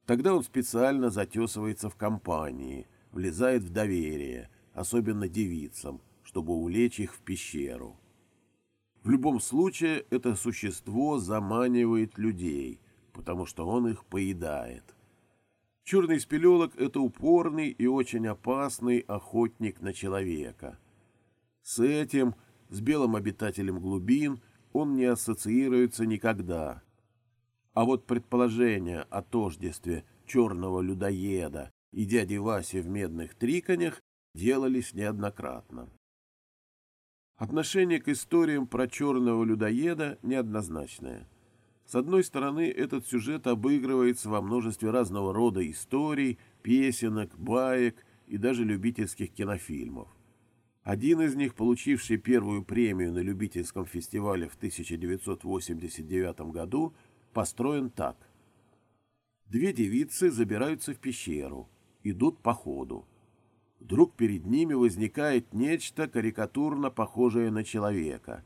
Тогда он специально затесывается в компании, влезает в доверие, особенно девицам, чтобы улечь их в пещеру. В любом случае, это существо заманивает людей, потому что он их поедает. Черный спелелок — это упорный и очень опасный охотник на человека. С этим, с белым обитателем глубин, он не ассоциируется никогда. А вот предположение о тождестве черного людоеда и дяди Васи в медных триконях делались неоднократно. Отношение к историям про черного людоеда неоднозначное. С одной стороны, этот сюжет обыгрывается во множестве разного рода историй, песенок, баек и даже любительских кинофильмов. Один из них, получивший первую премию на любительском фестивале в 1989 году, построен так. Две девицы забираются в пещеру, идут по ходу вдруг перед ними возникает нечто карикатурно похожее на человека.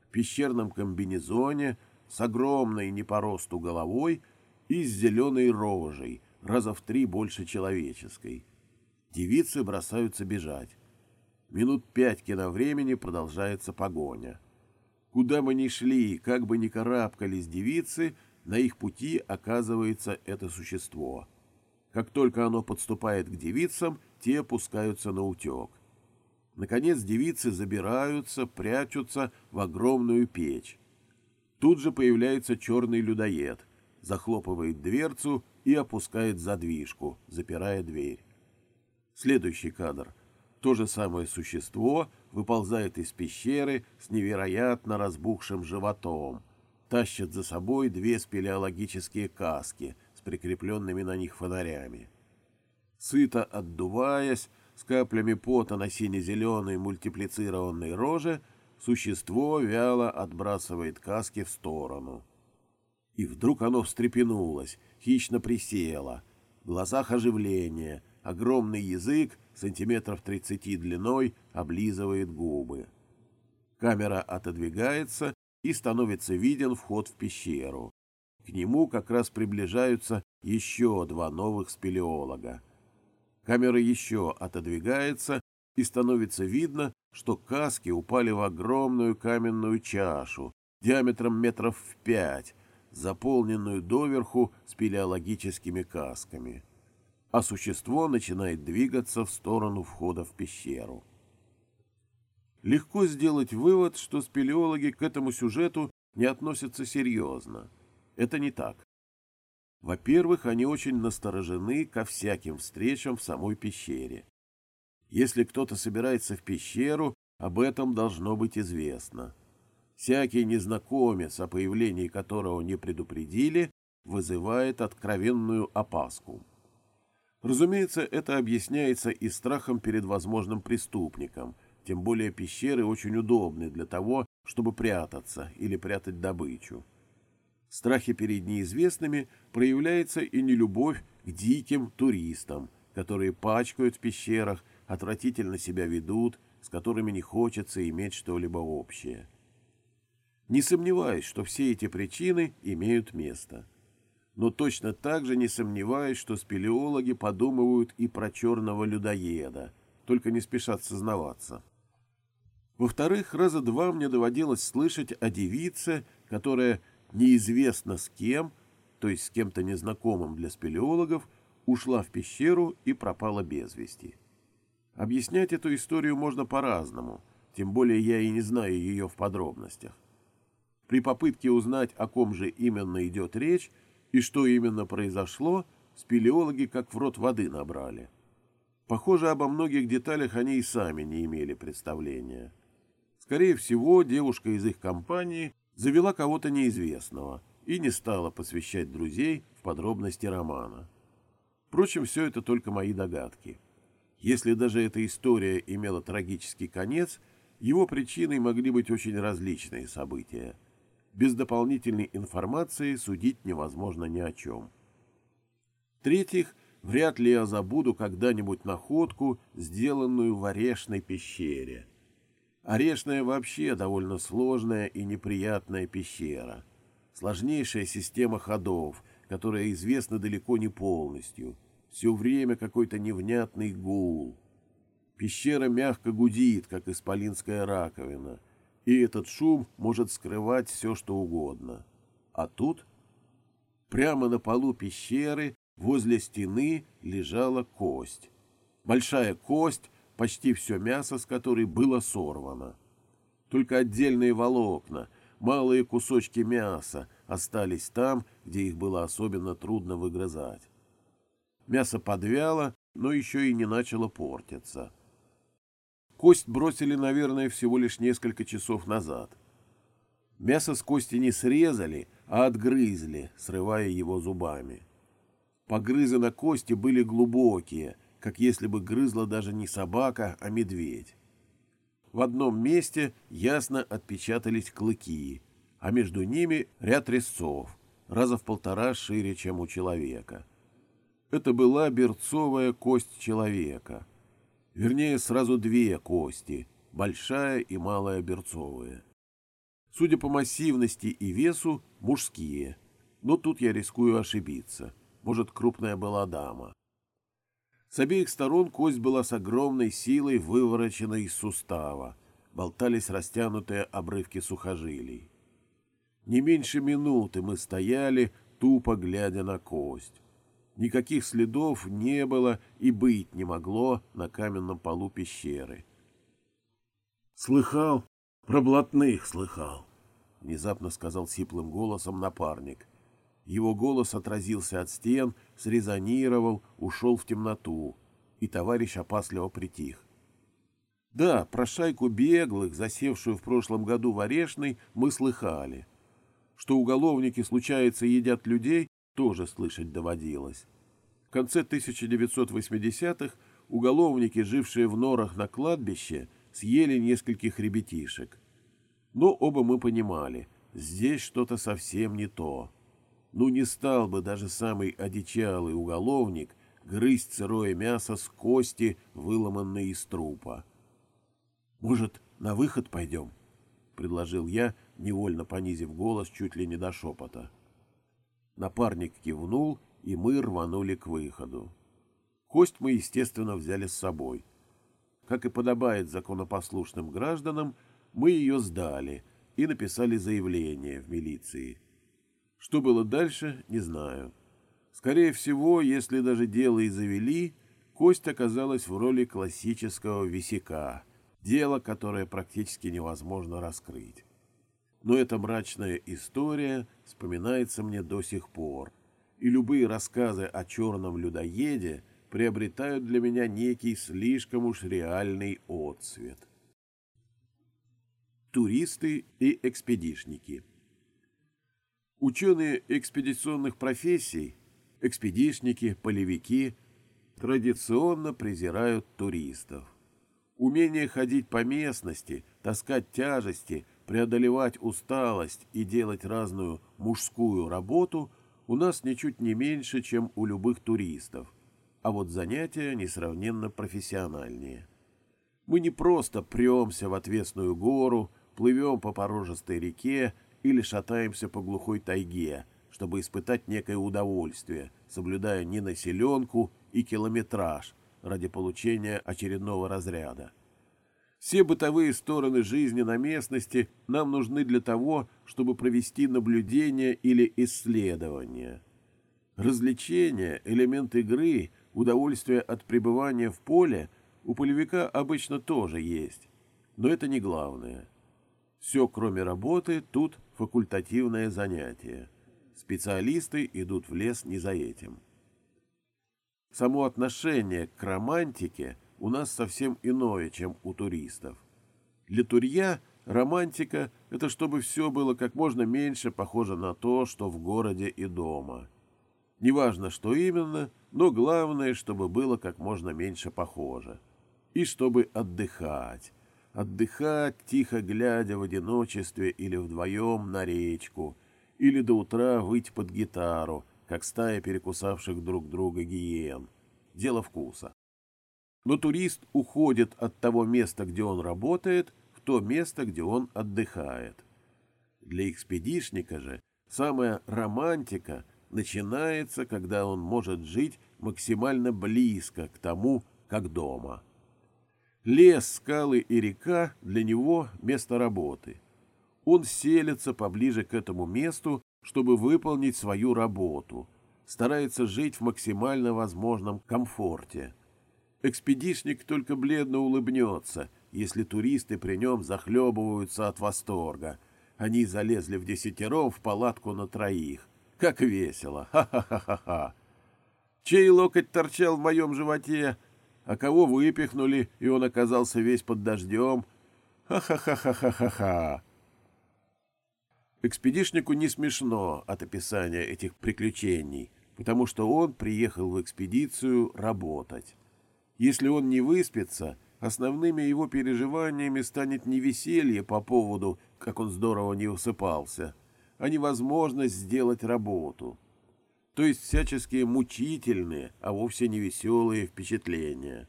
В пещерном комбинезоне с огромной не по росту головой и с зеленой рожей, раза в три больше человеческой. Девицы бросаются бежать. Минут пять киновремени продолжается погоня. Куда бы ни шли, как бы ни карабкались девицы, на их пути оказывается это существо. Как только оно подступает к девицам, те опускаются на утек. Наконец девицы забираются, прячутся в огромную печь. Тут же появляется черный людоед, захлопывает дверцу и опускает задвижку, запирая дверь. Следующий кадр. То же самое существо выползает из пещеры с невероятно разбухшим животом, тащит за собой две спелеологические каски с прикрепленными на них фонарями. Сыто отдуваясь, с каплями пота на сине-зеленой мультиплицированной роже, существо вяло отбрасывает каски в сторону. И вдруг оно встрепенулось, хищно присело. В глазах оживление, огромный язык, сантиметров тридцати длиной, облизывает губы. Камера отодвигается, и становится виден вход в пещеру. К нему как раз приближаются еще два новых спелеолога. Камера еще отодвигается, и становится видно, что каски упали в огромную каменную чашу диаметром метров в пять, заполненную доверху спелеологическими касками. А существо начинает двигаться в сторону входа в пещеру. Легко сделать вывод, что спелеологи к этому сюжету не относятся серьезно. Это не так. Во-первых, они очень насторожены ко всяким встречам в самой пещере. Если кто-то собирается в пещеру, об этом должно быть известно. Всякий незнакомец, о появлении которого не предупредили, вызывает откровенную опаску. Разумеется, это объясняется и страхом перед возможным преступником, тем более пещеры очень удобны для того, чтобы прятаться или прятать добычу. В страхе перед неизвестными проявляется и нелюбовь к диким туристам, которые пачкают в пещерах, отвратительно себя ведут, с которыми не хочется иметь что-либо общее. Не сомневаюсь, что все эти причины имеют место. Но точно так же не сомневаюсь, что спелеологи подумывают и про черного людоеда, только не спешат сознаваться. Во-вторых, раза два мне доводилось слышать о девице, которая неизвестно с кем, то есть с кем-то незнакомым для спелеологов, ушла в пещеру и пропала без вести. Объяснять эту историю можно по-разному, тем более я и не знаю ее в подробностях. При попытке узнать, о ком же именно идет речь и что именно произошло, спелеологи как в рот воды набрали. Похоже, обо многих деталях они и сами не имели представления. Скорее всего, девушка из их компании завела кого-то неизвестного и не стала посвящать друзей в подробности романа. Впрочем, все это только мои догадки. Если даже эта история имела трагический конец, его причиной могли быть очень различные события. Без дополнительной информации судить невозможно ни о чем. В-третьих, вряд ли я забуду когда-нибудь находку, сделанную в Орешной пещере – Орешная вообще довольно сложная и неприятная пещера. Сложнейшая система ходов, которая известна далеко не полностью. Все время какой-то невнятный гул. Пещера мягко гудит, как исполинская раковина, и этот шум может скрывать все, что угодно. А тут, прямо на полу пещеры, возле стены лежала кость. Большая кость, почти все мясо с которой было сорвано. Только отдельные волокна, малые кусочки мяса остались там, где их было особенно трудно выгрызать. Мясо подвяло, но еще и не начало портиться. Кость бросили, наверное, всего лишь несколько часов назад. Мясо с кости не срезали, а отгрызли, срывая его зубами. Погрызы на кости были глубокие, как если бы грызла даже не собака, а медведь. В одном месте ясно отпечатались клыки, а между ними ряд резцов, раза в полтора шире, чем у человека. Это была берцовая кость человека. Вернее, сразу две кости, большая и малая берцовая. Судя по массивности и весу, мужские. Но тут я рискую ошибиться. Может, крупная была дама. С обеих сторон кость была с огромной силой выворочена из сустава. Болтались растянутые обрывки сухожилий. Не меньше минуты мы стояли, тупо глядя на кость. Никаких следов не было и быть не могло на каменном полу пещеры. «Слыхал? Про блатных слыхал!» — внезапно сказал сиплым голосом напарник. Его голос отразился от стен, срезонировал, ушел в темноту, и товарищ опасливо притих. Да, про шайку беглых, засевшую в прошлом году в Орешной, мы слыхали. Что уголовники, случается, едят людей, тоже слышать доводилось. В конце 1980-х уголовники, жившие в норах на кладбище, съели нескольких ребятишек. Но оба мы понимали, здесь что-то совсем не то. Ну не стал бы даже самый одичалый уголовник грызть сырое мясо с кости, выломанной из трупа. «Может, на выход пойдем?» — предложил я, невольно понизив голос чуть ли не до шепота. Напарник кивнул, и мы рванули к выходу. Кость мы, естественно, взяли с собой. Как и подобает законопослушным гражданам, мы ее сдали и написали заявление в милиции. Что было дальше, не знаю. Скорее всего, если даже дело и завели, Кость оказалась в роли классического висяка, дело, которое практически невозможно раскрыть. Но эта мрачная история вспоминается мне до сих пор, и любые рассказы о черном людоеде приобретают для меня некий слишком уж реальный отцвет. Туристы и экспедишники Ученые экспедиционных профессий, экспедишники, полевики, традиционно презирают туристов. Умение ходить по местности, таскать тяжести, преодолевать усталость и делать разную мужскую работу у нас ничуть не меньше, чем у любых туристов, а вот занятия несравненно профессиональнее. Мы не просто премся в отвесную гору, плывем по порожистой реке или шатаемся по глухой тайге, чтобы испытать некое удовольствие, соблюдая ненаселенку и километраж ради получения очередного разряда. Все бытовые стороны жизни на местности нам нужны для того, чтобы провести наблюдение или исследование. Развлечения, элемент игры, удовольствие от пребывания в поле у полевика обычно тоже есть, но это не главное. Все, кроме работы, тут факультативное занятие. Специалисты идут в лес не за этим. Само отношение к романтике у нас совсем иное, чем у туристов. Для турья романтика – это чтобы все было как можно меньше похоже на то, что в городе и дома. Неважно, что именно, но главное, чтобы было как можно меньше похоже. И чтобы отдыхать. Отдыхать, тихо глядя в одиночестве или вдвоем на речку, или до утра выйти под гитару, как стая перекусавших друг друга гиен. Дело вкуса. Но турист уходит от того места, где он работает, в то место, где он отдыхает. Для экспедишника же самая романтика начинается, когда он может жить максимально близко к тому, как дома. Лес, скалы и река для него – место работы. Он селится поближе к этому месту, чтобы выполнить свою работу, старается жить в максимально возможном комфорте – Экспедишник только бледно улыбнется, если туристы при нем захлебываются от восторга. Они залезли в десятером в палатку на троих. Как весело! Ха-ха-ха-ха! Чей локоть торчал в моем животе, а кого выпихнули, и он оказался весь под дождем? Ха-ха-ха-ха-ха-ха! Экспедишнику не смешно от описания этих приключений, потому что он приехал в экспедицию работать. Если он не выспится, основными его переживаниями станет не веселье по поводу, как он здорово не усыпался, а невозможность сделать работу. То есть всяческие мучительные, а вовсе не веселые впечатления.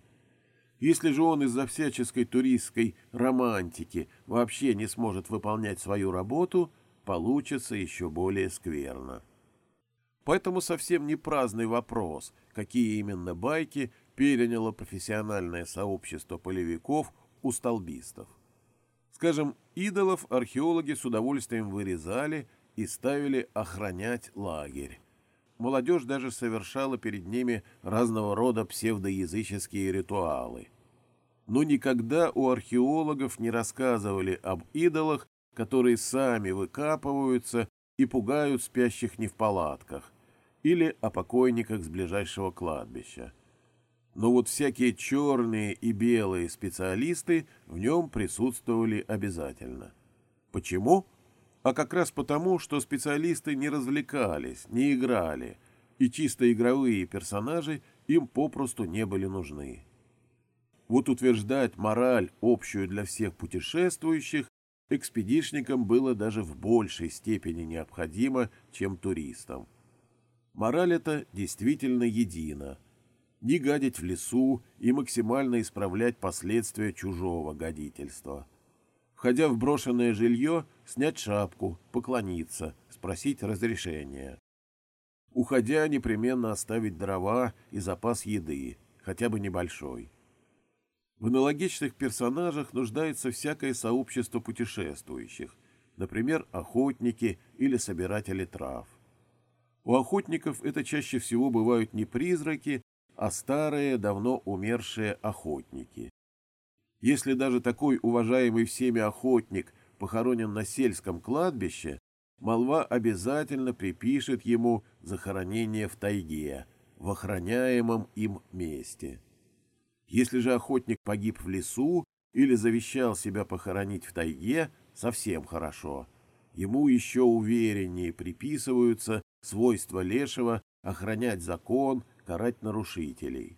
Если же он из-за всяческой туристской романтики вообще не сможет выполнять свою работу, получится еще более скверно. Поэтому совсем не праздный вопрос, какие именно байки переняло профессиональное сообщество полевиков у столбистов. Скажем, идолов археологи с удовольствием вырезали и ставили охранять лагерь. Молодежь даже совершала перед ними разного рода псевдоязыческие ритуалы. Но никогда у археологов не рассказывали об идолах, которые сами выкапываются и пугают спящих не в палатках, или о покойниках с ближайшего кладбища. Но вот всякие черные и белые специалисты в нем присутствовали обязательно. Почему? А как раз потому, что специалисты не развлекались, не играли, и чисто игровые персонажи им попросту не были нужны. Вот утверждать мораль, общую для всех путешествующих, экспедишникам было даже в большей степени необходимо, чем туристам. Мораль эта действительно едина. Не гадить в лесу и максимально исправлять последствия чужого годительства. Входя в брошенное жилье, снять шапку, поклониться, спросить разрешения. Уходя, непременно оставить дрова и запас еды, хотя бы небольшой. В аналогичных персонажах нуждается всякое сообщество путешествующих, например, охотники или собиратели трав. У охотников это чаще всего бывают не призраки, а старые, давно умершие охотники. Если даже такой уважаемый всеми охотник похоронен на сельском кладбище, молва обязательно припишет ему захоронение в тайге, в охраняемом им месте. Если же охотник погиб в лесу или завещал себя похоронить в тайге, совсем хорошо. Ему еще увереннее приписываются свойства лешего охранять закон, карать нарушителей.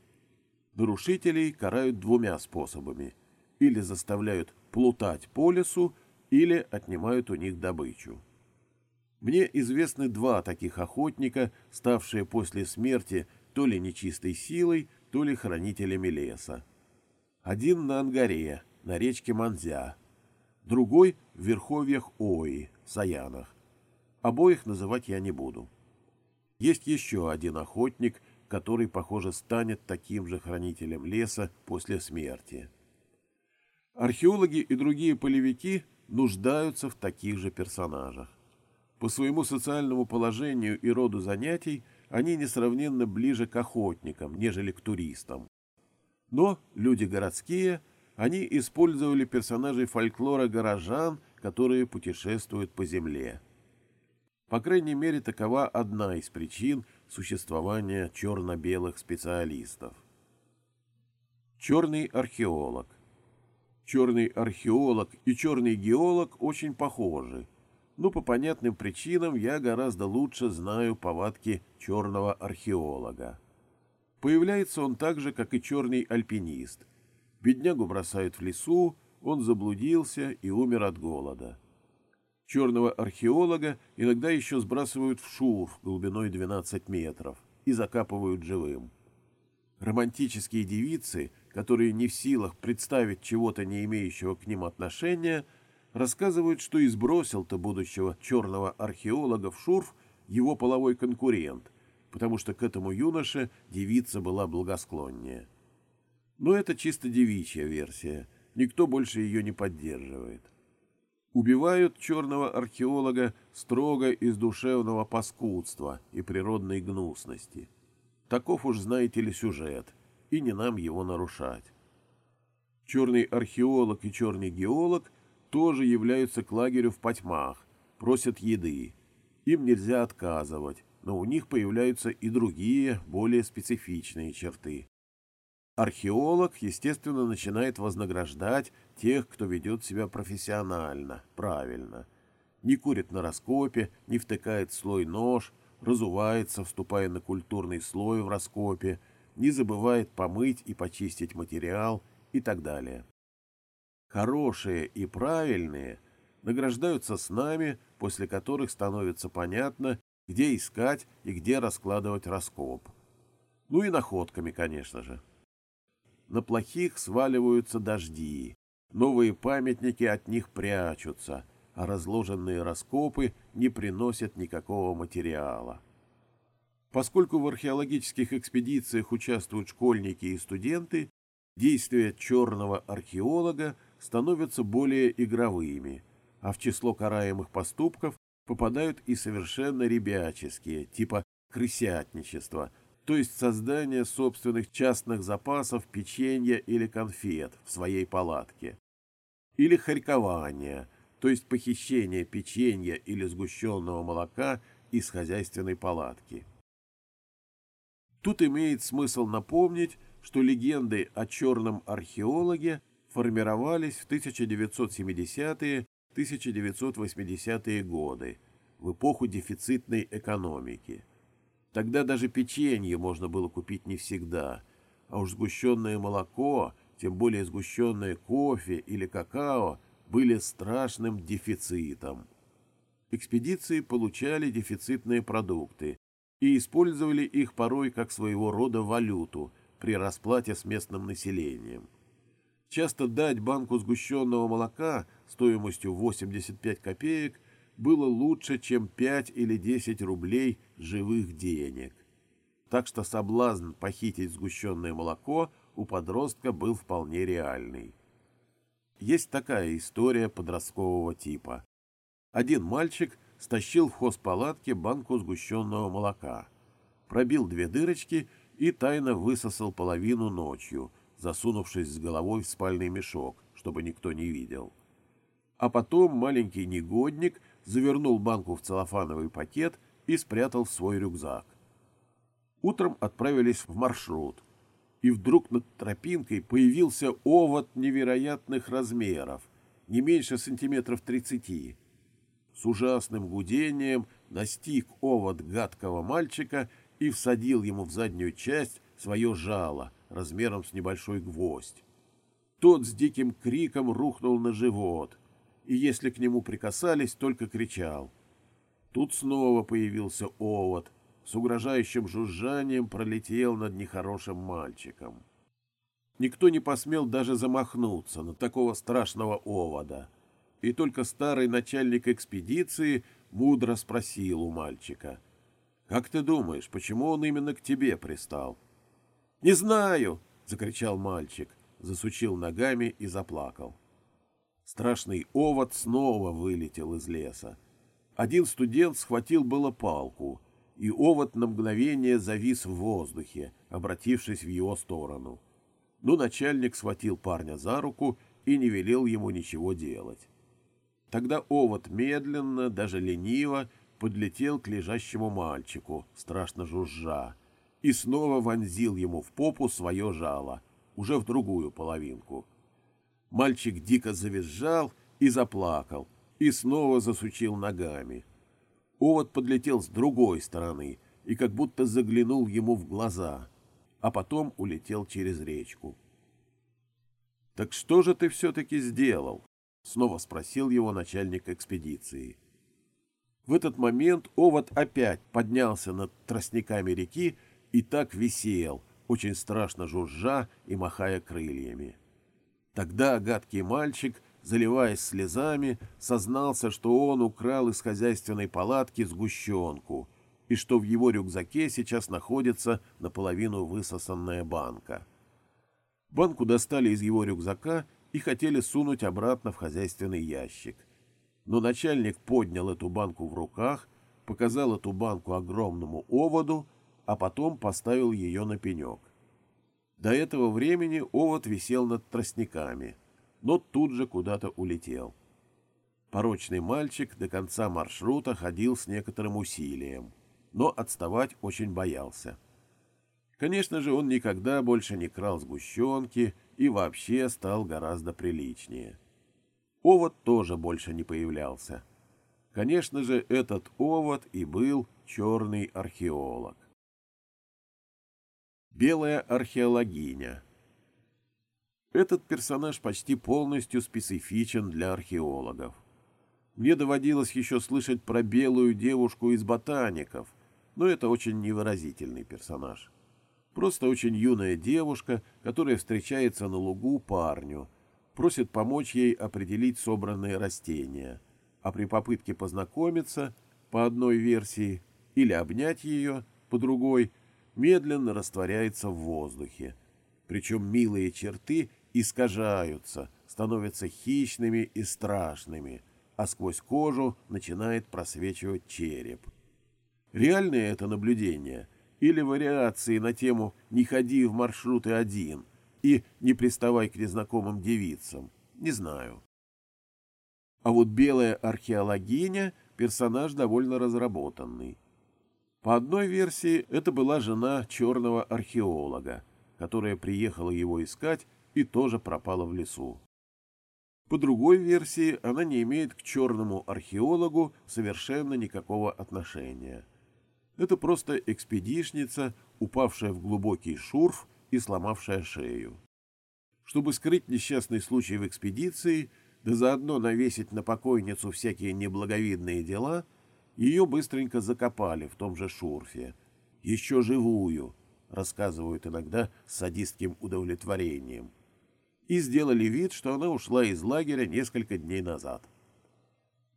Нарушителей карают двумя способами. Или заставляют плутать по лесу, или отнимают у них добычу. Мне известны два таких охотника, ставшие после смерти то ли нечистой силой, то ли хранителями леса. Один на Ангаре, на речке Манзя, другой в верховьях Ои, Саянах. Обоих называть я не буду. Есть еще один охотник, который, похоже, станет таким же хранителем леса после смерти. Археологи и другие полевики нуждаются в таких же персонажах. По своему социальному положению и роду занятий они несравненно ближе к охотникам, нежели к туристам. Но люди городские, они использовали персонажей фольклора горожан, которые путешествуют по земле. По крайней мере, такова одна из причин существования черно-белых специалистов. Черный археолог. Черный археолог и черный геолог очень похожи, но по понятным причинам я гораздо лучше знаю повадки черного археолога. Появляется он так же, как и черный альпинист. Беднягу бросают в лесу, он заблудился и умер от голода. Черного археолога иногда еще сбрасывают в шурф глубиной 12 метров и закапывают живым. Романтические девицы, которые не в силах представить чего-то не имеющего к ним отношения, рассказывают, что и сбросил-то будущего черного археолога в шурф его половой конкурент, потому что к этому юноше девица была благосклоннее. Но это чисто девичья версия, никто больше ее не поддерживает убивают черного археолога строго из душевного паскудства и природной гнусности. Таков уж, знаете ли, сюжет, и не нам его нарушать. Черный археолог и черный геолог тоже являются к лагерю в потьмах, просят еды. Им нельзя отказывать, но у них появляются и другие, более специфичные черты. Археолог, естественно, начинает вознаграждать тех, кто ведет себя профессионально, правильно. Не курит на раскопе, не втыкает слой нож, разувается, вступая на культурный слой в раскопе, не забывает помыть и почистить материал и так далее. Хорошие и правильные награждаются с нами, после которых становится понятно, где искать и где раскладывать раскоп. Ну и находками, конечно же на плохих сваливаются дожди, новые памятники от них прячутся, а разложенные раскопы не приносят никакого материала. Поскольку в археологических экспедициях участвуют школьники и студенты, действия черного археолога становятся более игровыми, а в число караемых поступков попадают и совершенно ребяческие, типа крысятничество, то есть создание собственных частных запасов печенья или конфет в своей палатке, или хорькование, то есть похищение печенья или сгущенного молока из хозяйственной палатки. Тут имеет смысл напомнить, что легенды о черном археологе формировались в 1970-1980-е годы, в эпоху дефицитной экономики. Тогда даже печенье можно было купить не всегда, а уж сгущенное молоко, тем более сгущенное кофе или какао, были страшным дефицитом. Экспедиции получали дефицитные продукты и использовали их порой как своего рода валюту при расплате с местным населением. Часто дать банку сгущенного молока стоимостью 85 копеек было лучше, чем 5 или 10 рублей живых денег. Так что соблазн похитить сгущенное молоко у подростка был вполне реальный. Есть такая история подросткового типа. Один мальчик стащил в хозпалатке банку сгущенного молока, пробил две дырочки и тайно высосал половину ночью, засунувшись с головой в спальный мешок, чтобы никто не видел. А потом маленький негодник завернул банку в целлофановый пакет и спрятал в свой рюкзак. Утром отправились в маршрут, и вдруг над тропинкой появился овод невероятных размеров, не меньше сантиметров тридцати. С ужасным гудением настиг овод гадкого мальчика и всадил ему в заднюю часть свое жало размером с небольшой гвоздь. Тот с диким криком рухнул на живот, и если к нему прикасались, только кричал. Тут снова появился овод, с угрожающим жужжанием пролетел над нехорошим мальчиком. Никто не посмел даже замахнуться на такого страшного овода, и только старый начальник экспедиции мудро спросил у мальчика, «Как ты думаешь, почему он именно к тебе пристал?» «Не знаю!» — закричал мальчик, засучил ногами и заплакал. Страшный овод снова вылетел из леса. Один студент схватил было палку, и овод на мгновение завис в воздухе, обратившись в его сторону. Но начальник схватил парня за руку и не велел ему ничего делать. Тогда овод медленно, даже лениво, подлетел к лежащему мальчику, страшно жужжа, и снова вонзил ему в попу свое жало, уже в другую половинку. Мальчик дико завизжал и заплакал, и снова засучил ногами. Овод подлетел с другой стороны и как будто заглянул ему в глаза, а потом улетел через речку. «Так что же ты все-таки сделал?» — снова спросил его начальник экспедиции. В этот момент овод опять поднялся над тростниками реки и так висел, очень страшно жужжа и махая крыльями. Тогда гадкий мальчик заливаясь слезами, сознался, что он украл из хозяйственной палатки сгущенку и что в его рюкзаке сейчас находится наполовину высосанная банка. Банку достали из его рюкзака и хотели сунуть обратно в хозяйственный ящик. Но начальник поднял эту банку в руках, показал эту банку огромному оводу, а потом поставил ее на пенек. До этого времени овод висел над тростниками — но тут же куда-то улетел. Порочный мальчик до конца маршрута ходил с некоторым усилием, но отставать очень боялся. Конечно же, он никогда больше не крал сгущенки и вообще стал гораздо приличнее. Овод тоже больше не появлялся. Конечно же, этот овод и был черный археолог. Белая археологиня этот персонаж почти полностью специфичен для археологов. Мне доводилось еще слышать про белую девушку из ботаников, но это очень невыразительный персонаж. Просто очень юная девушка, которая встречается на лугу парню, просит помочь ей определить собранные растения, а при попытке познакомиться, по одной версии, или обнять ее, по другой, медленно растворяется в воздухе. Причем милые черты искажаются, становятся хищными и страшными, а сквозь кожу начинает просвечивать череп. Реальное это наблюдение или вариации на тему «не ходи в маршруты один» и «не приставай к незнакомым девицам» не знаю. А вот белая археологиня – персонаж довольно разработанный. По одной версии, это была жена черного археолога, которая приехала его искать и тоже пропала в лесу. По другой версии, она не имеет к черному археологу совершенно никакого отношения. Это просто экспедишница, упавшая в глубокий шурф и сломавшая шею. Чтобы скрыть несчастный случай в экспедиции, да заодно навесить на покойницу всякие неблаговидные дела, ее быстренько закопали в том же шурфе. Еще живую, рассказывают иногда с садистским удовлетворением. И сделали вид, что она ушла из лагеря несколько дней назад.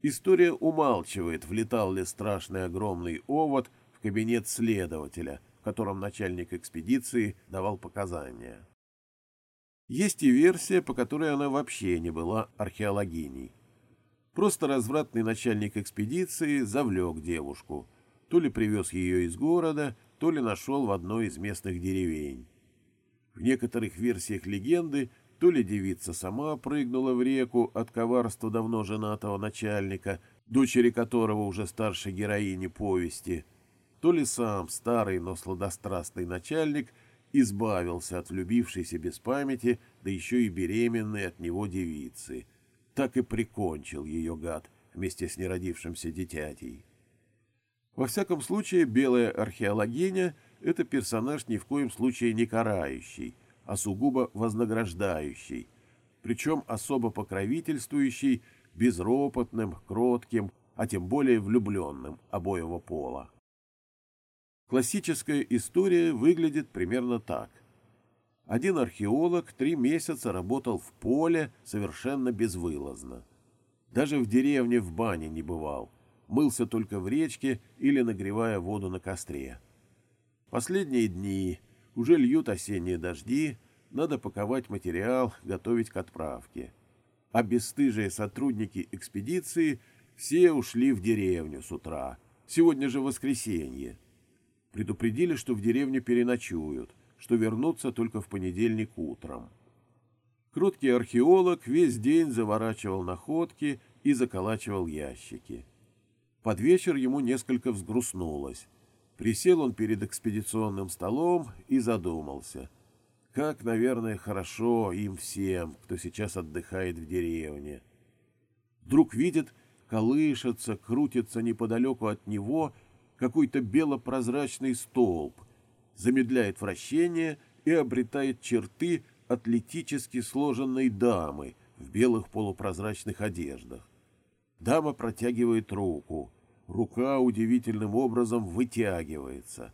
История умалчивает, влетал ли страшный огромный овод кабинет следователя, в котором начальник экспедиции давал показания. Есть и версия, по которой она вообще не была археологиней. Просто развратный начальник экспедиции завлек девушку. То ли привез ее из города, то ли нашел в одной из местных деревень. В некоторых версиях легенды то ли девица сама прыгнула в реку от коварства давно женатого начальника, дочери которого уже старше героини повести, то ли сам старый, но сладострастный начальник – избавился от влюбившейся без памяти, да еще и беременной от него девицы. Так и прикончил ее гад вместе с неродившимся дитятей. Во всяком случае, белая археологиня — это персонаж ни в коем случае не карающий, а сугубо вознаграждающий, причем особо покровительствующий, безропотным, кротким, а тем более влюбленным обоего пола. Классическая история выглядит примерно так. Один археолог три месяца работал в поле совершенно безвылазно. Даже в деревне в бане не бывал, мылся только в речке или нагревая воду на костре. Последние дни, уже льют осенние дожди, надо паковать материал, готовить к отправке. А бесстыжие сотрудники экспедиции все ушли в деревню с утра. Сегодня же воскресенье. Предупредили, что в деревне переночуют, что вернутся только в понедельник утром. Кроткий археолог весь день заворачивал находки и заколачивал ящики. Под вечер ему несколько взгрустнулось. Присел он перед экспедиционным столом и задумался. Как, наверное, хорошо им всем, кто сейчас отдыхает в деревне. Вдруг видит, колышется, крутится неподалеку от него — какой-то белопрозрачный столб, замедляет вращение и обретает черты атлетически сложенной дамы в белых полупрозрачных одеждах. Дама протягивает руку. Рука удивительным образом вытягивается.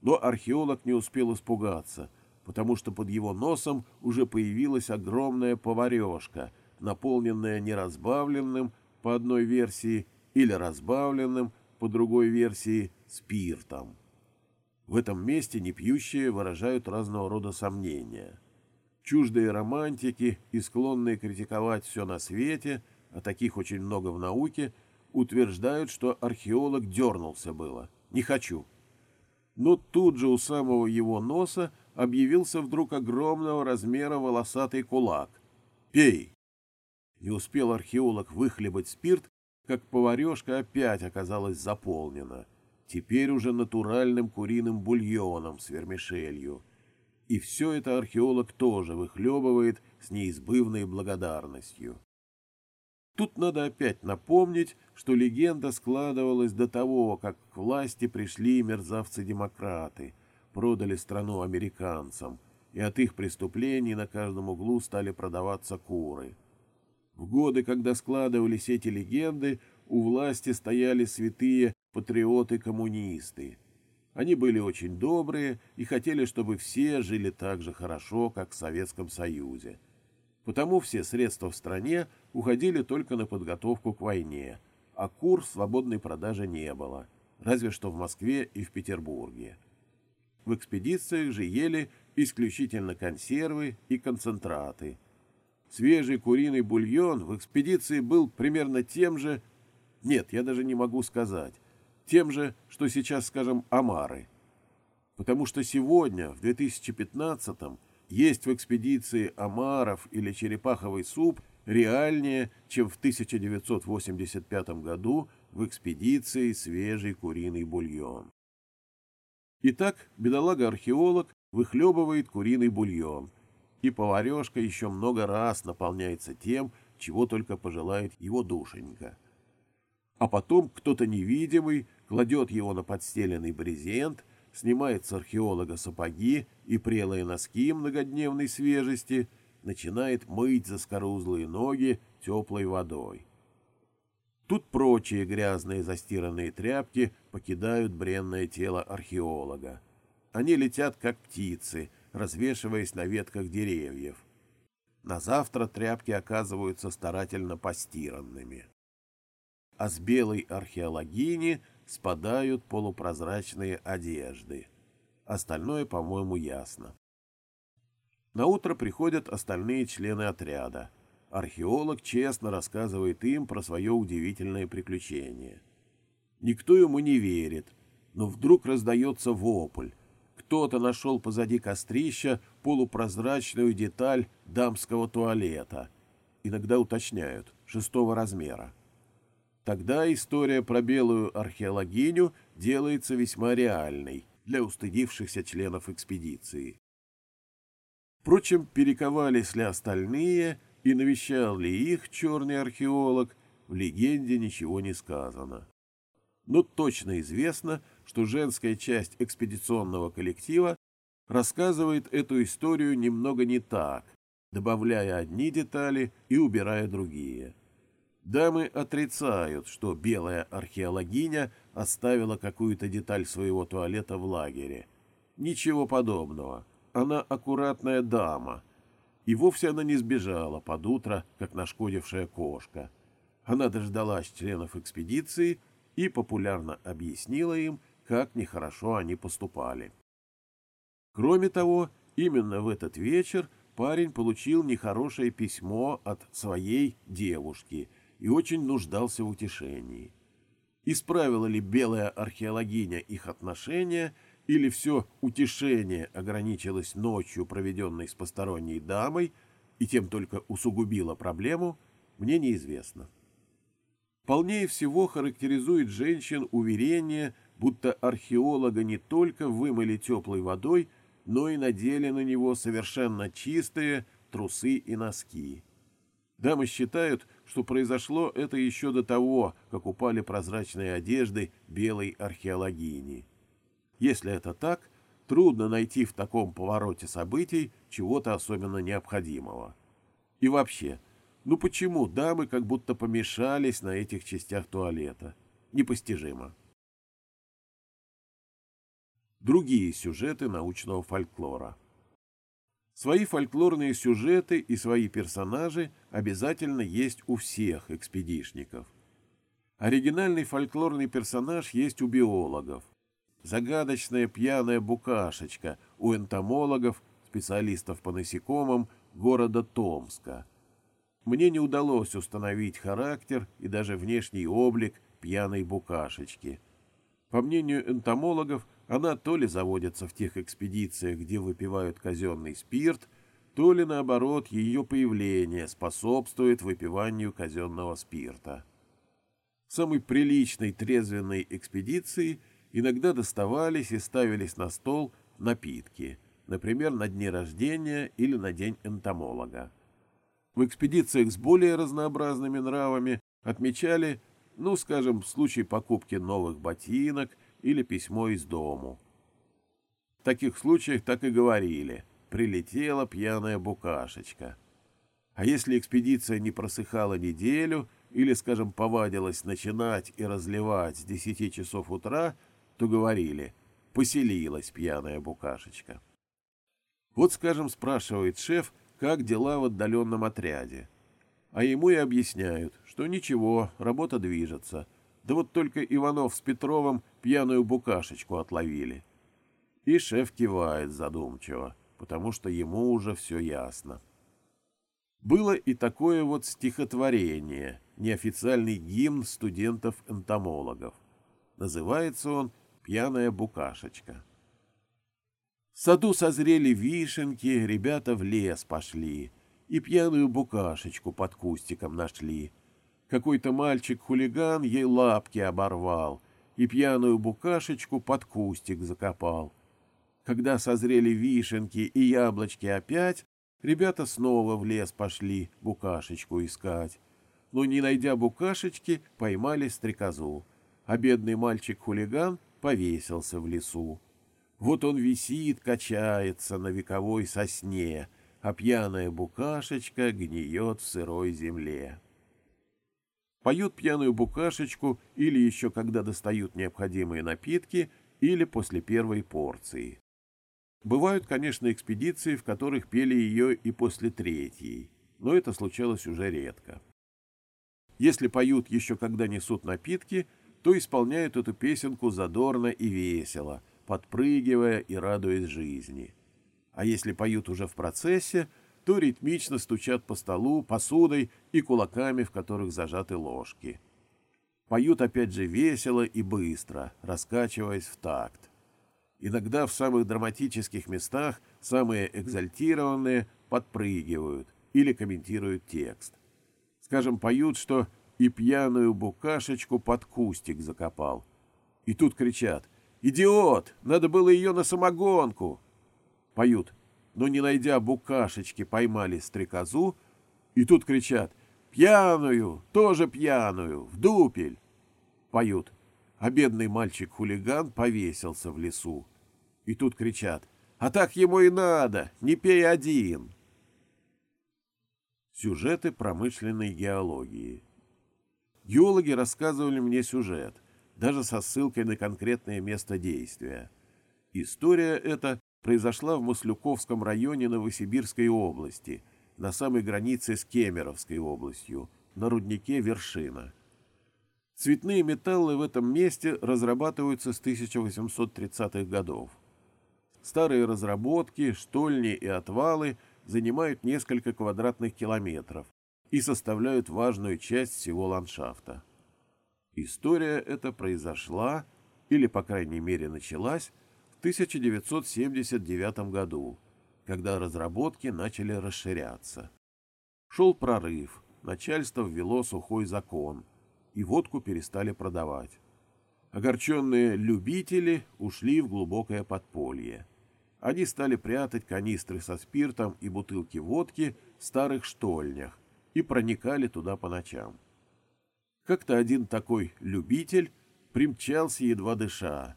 Но археолог не успел испугаться, потому что под его носом уже появилась огромная поварешка, наполненная неразбавленным, по одной версии, или разбавленным, по другой версии, спиртом. В этом месте непьющие выражают разного рода сомнения. Чуждые романтики и склонные критиковать все на свете, а таких очень много в науке, утверждают, что археолог дернулся было. Не хочу. Но тут же у самого его носа объявился вдруг огромного размера волосатый кулак. «Пей!» Не успел археолог выхлебать спирт, как поварешка опять оказалась заполнена, теперь уже натуральным куриным бульоном с вермишелью. И все это археолог тоже выхлебывает с неизбывной благодарностью. Тут надо опять напомнить, что легенда складывалась до того, как к власти пришли мерзавцы-демократы, продали страну американцам, и от их преступлений на каждом углу стали продаваться куры. В годы, когда складывались эти легенды, у власти стояли святые патриоты-коммунисты. Они были очень добрые и хотели, чтобы все жили так же хорошо, как в Советском Союзе. Потому все средства в стране уходили только на подготовку к войне, а кур свободной продаже не было, разве что в Москве и в Петербурге. В экспедициях же ели исключительно консервы и концентраты – Свежий куриный бульон в экспедиции был примерно тем же... Нет, я даже не могу сказать. Тем же, что сейчас, скажем, омары. Потому что сегодня, в 2015-м, есть в экспедиции омаров или черепаховый суп реальнее, чем в 1985 году в экспедиции свежий куриный бульон. Итак, бедолага-археолог выхлебывает куриный бульон, и поварешка еще много раз наполняется тем, чего только пожелает его душенька. А потом кто-то невидимый кладет его на подстеленный брезент, снимает с археолога сапоги и прелые носки многодневной свежести, начинает мыть заскорузлые ноги теплой водой. Тут прочие грязные застиранные тряпки покидают бренное тело археолога. Они летят, как птицы, развешиваясь на ветках деревьев. На завтра тряпки оказываются старательно постиранными. А с белой археологини спадают полупрозрачные одежды. Остальное, по-моему, ясно. На утро приходят остальные члены отряда. Археолог честно рассказывает им про свое удивительное приключение. Никто ему не верит, но вдруг раздается вопль. Кто-то нашел позади кострища полупрозрачную деталь дамского туалета. Иногда уточняют, шестого размера. Тогда история про белую археологиню делается весьма реальной для устыдившихся членов экспедиции. Впрочем, перековались ли остальные и навещал ли их черный археолог, в легенде ничего не сказано. Но точно известно, что женская часть экспедиционного коллектива рассказывает эту историю немного не так, добавляя одни детали и убирая другие. Дамы отрицают, что белая археологиня оставила какую-то деталь своего туалета в лагере. Ничего подобного. Она аккуратная дама. И вовсе она не сбежала под утро, как нашкодившая кошка. Она дождалась членов экспедиции и популярно объяснила им, как нехорошо они поступали. Кроме того, именно в этот вечер парень получил нехорошее письмо от своей девушки – и очень нуждался в утешении. Исправила ли белая археологиня их отношения, или все утешение ограничилось ночью, проведенной с посторонней дамой, и тем только усугубило проблему, мне неизвестно. Полнее всего характеризует женщин уверение, будто археолога не только вымыли теплой водой, но и надели на него совершенно чистые трусы и носки. Дамы считают, что произошло это еще до того, как упали прозрачные одежды белой археологини. Если это так, трудно найти в таком повороте событий чего-то особенно необходимого. И вообще, ну почему дамы как будто помешались на этих частях туалета? Непостижимо. Другие сюжеты научного фольклора – Свои фольклорные сюжеты и свои персонажи обязательно есть у всех экспедишников. Оригинальный фольклорный персонаж есть у биологов. Загадочная пьяная букашечка у энтомологов, специалистов по насекомым города Томска. Мне не удалось установить характер и даже внешний облик пьяной букашечки. По мнению энтомологов, она то ли заводится в тех экспедициях, где выпивают казенный спирт, то ли, наоборот, ее появление способствует выпиванию казенного спирта. Самой приличной трезвенной экспедиции иногда доставались и ставились на стол напитки, например, на дне рождения или на день энтомолога. В экспедициях с более разнообразными нравами отмечали, ну, скажем, случай покупки новых ботинок – или письмо из дому. В таких случаях так и говорили «прилетела пьяная букашечка». А если экспедиция не просыхала неделю или, скажем, повадилась начинать и разливать с десяти часов утра, то говорили «поселилась пьяная букашечка». Вот, скажем, спрашивает шеф, как дела в отдаленном отряде. А ему и объясняют, что ничего, работа движется – да вот только Иванов с Петровым пьяную букашечку отловили. И шеф кивает задумчиво, потому что ему уже все ясно. Было и такое вот стихотворение, неофициальный гимн студентов-энтомологов. Называется он «Пьяная букашечка». В саду созрели вишенки, ребята в лес пошли и пьяную букашечку под кустиком нашли. Какой-то мальчик-хулиган ей лапки оборвал и пьяную букашечку под кустик закопал. Когда созрели вишенки и яблочки опять, ребята снова в лес пошли букашечку искать. Но, не найдя букашечки, поймали стрекозу, а бедный мальчик-хулиган повесился в лесу. Вот он висит, качается на вековой сосне, а пьяная букашечка гниет в сырой земле. Поют пьяную букашечку или еще когда достают необходимые напитки, или после первой порции. Бывают, конечно, экспедиции, в которых пели ее и после третьей, но это случалось уже редко. Если поют еще когда несут напитки, то исполняют эту песенку задорно и весело – подпрыгивая и радуясь жизни. А если поют уже в процессе, то ритмично стучат по столу посудой и кулаками, в которых зажаты ложки. Поют опять же весело и быстро, раскачиваясь в такт. Иногда в самых драматических местах самые экзальтированные подпрыгивают или комментируют текст. Скажем, поют, что «и пьяную букашечку под кустик закопал». И тут кричат «Идиот! Надо было ее на самогонку!» Поют, но не найдя букашечки, поймали стрекозу, и тут кричат «Пьяную! Тоже пьяную! В дупель!» Поют, а бедный мальчик-хулиган повесился в лесу. И тут кричат «А так ему и надо! Не пей один!» Сюжеты промышленной геологии Геологи рассказывали мне сюжет даже со ссылкой на конкретное место действия. История эта произошла в Маслюковском районе Новосибирской области, на самой границе с Кемеровской областью, на руднике Вершина. Цветные металлы в этом месте разрабатываются с 1830-х годов. Старые разработки, штольни и отвалы занимают несколько квадратных километров и составляют важную часть всего ландшафта. История эта произошла, или, по крайней мере, началась, 1979 году, когда разработки начали расширяться. Шел прорыв, начальство ввело сухой закон, и водку перестали продавать. Огорченные любители ушли в глубокое подполье. Они стали прятать канистры со спиртом и бутылки водки в старых штольнях и проникали туда по ночам. Как-то один такой любитель примчался едва дыша.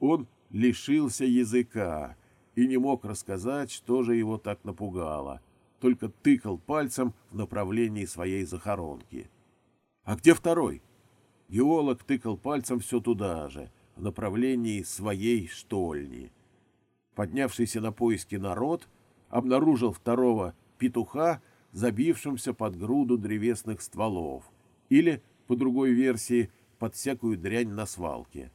Он лишился языка и не мог рассказать, что же его так напугало, только тыкал пальцем в направлении своей захоронки. «А где второй?» Геолог тыкал пальцем все туда же, в направлении своей штольни. Поднявшийся на поиски народ обнаружил второго петуха, забившимся под груду древесных стволов, или по другой версии, под всякую дрянь на свалке.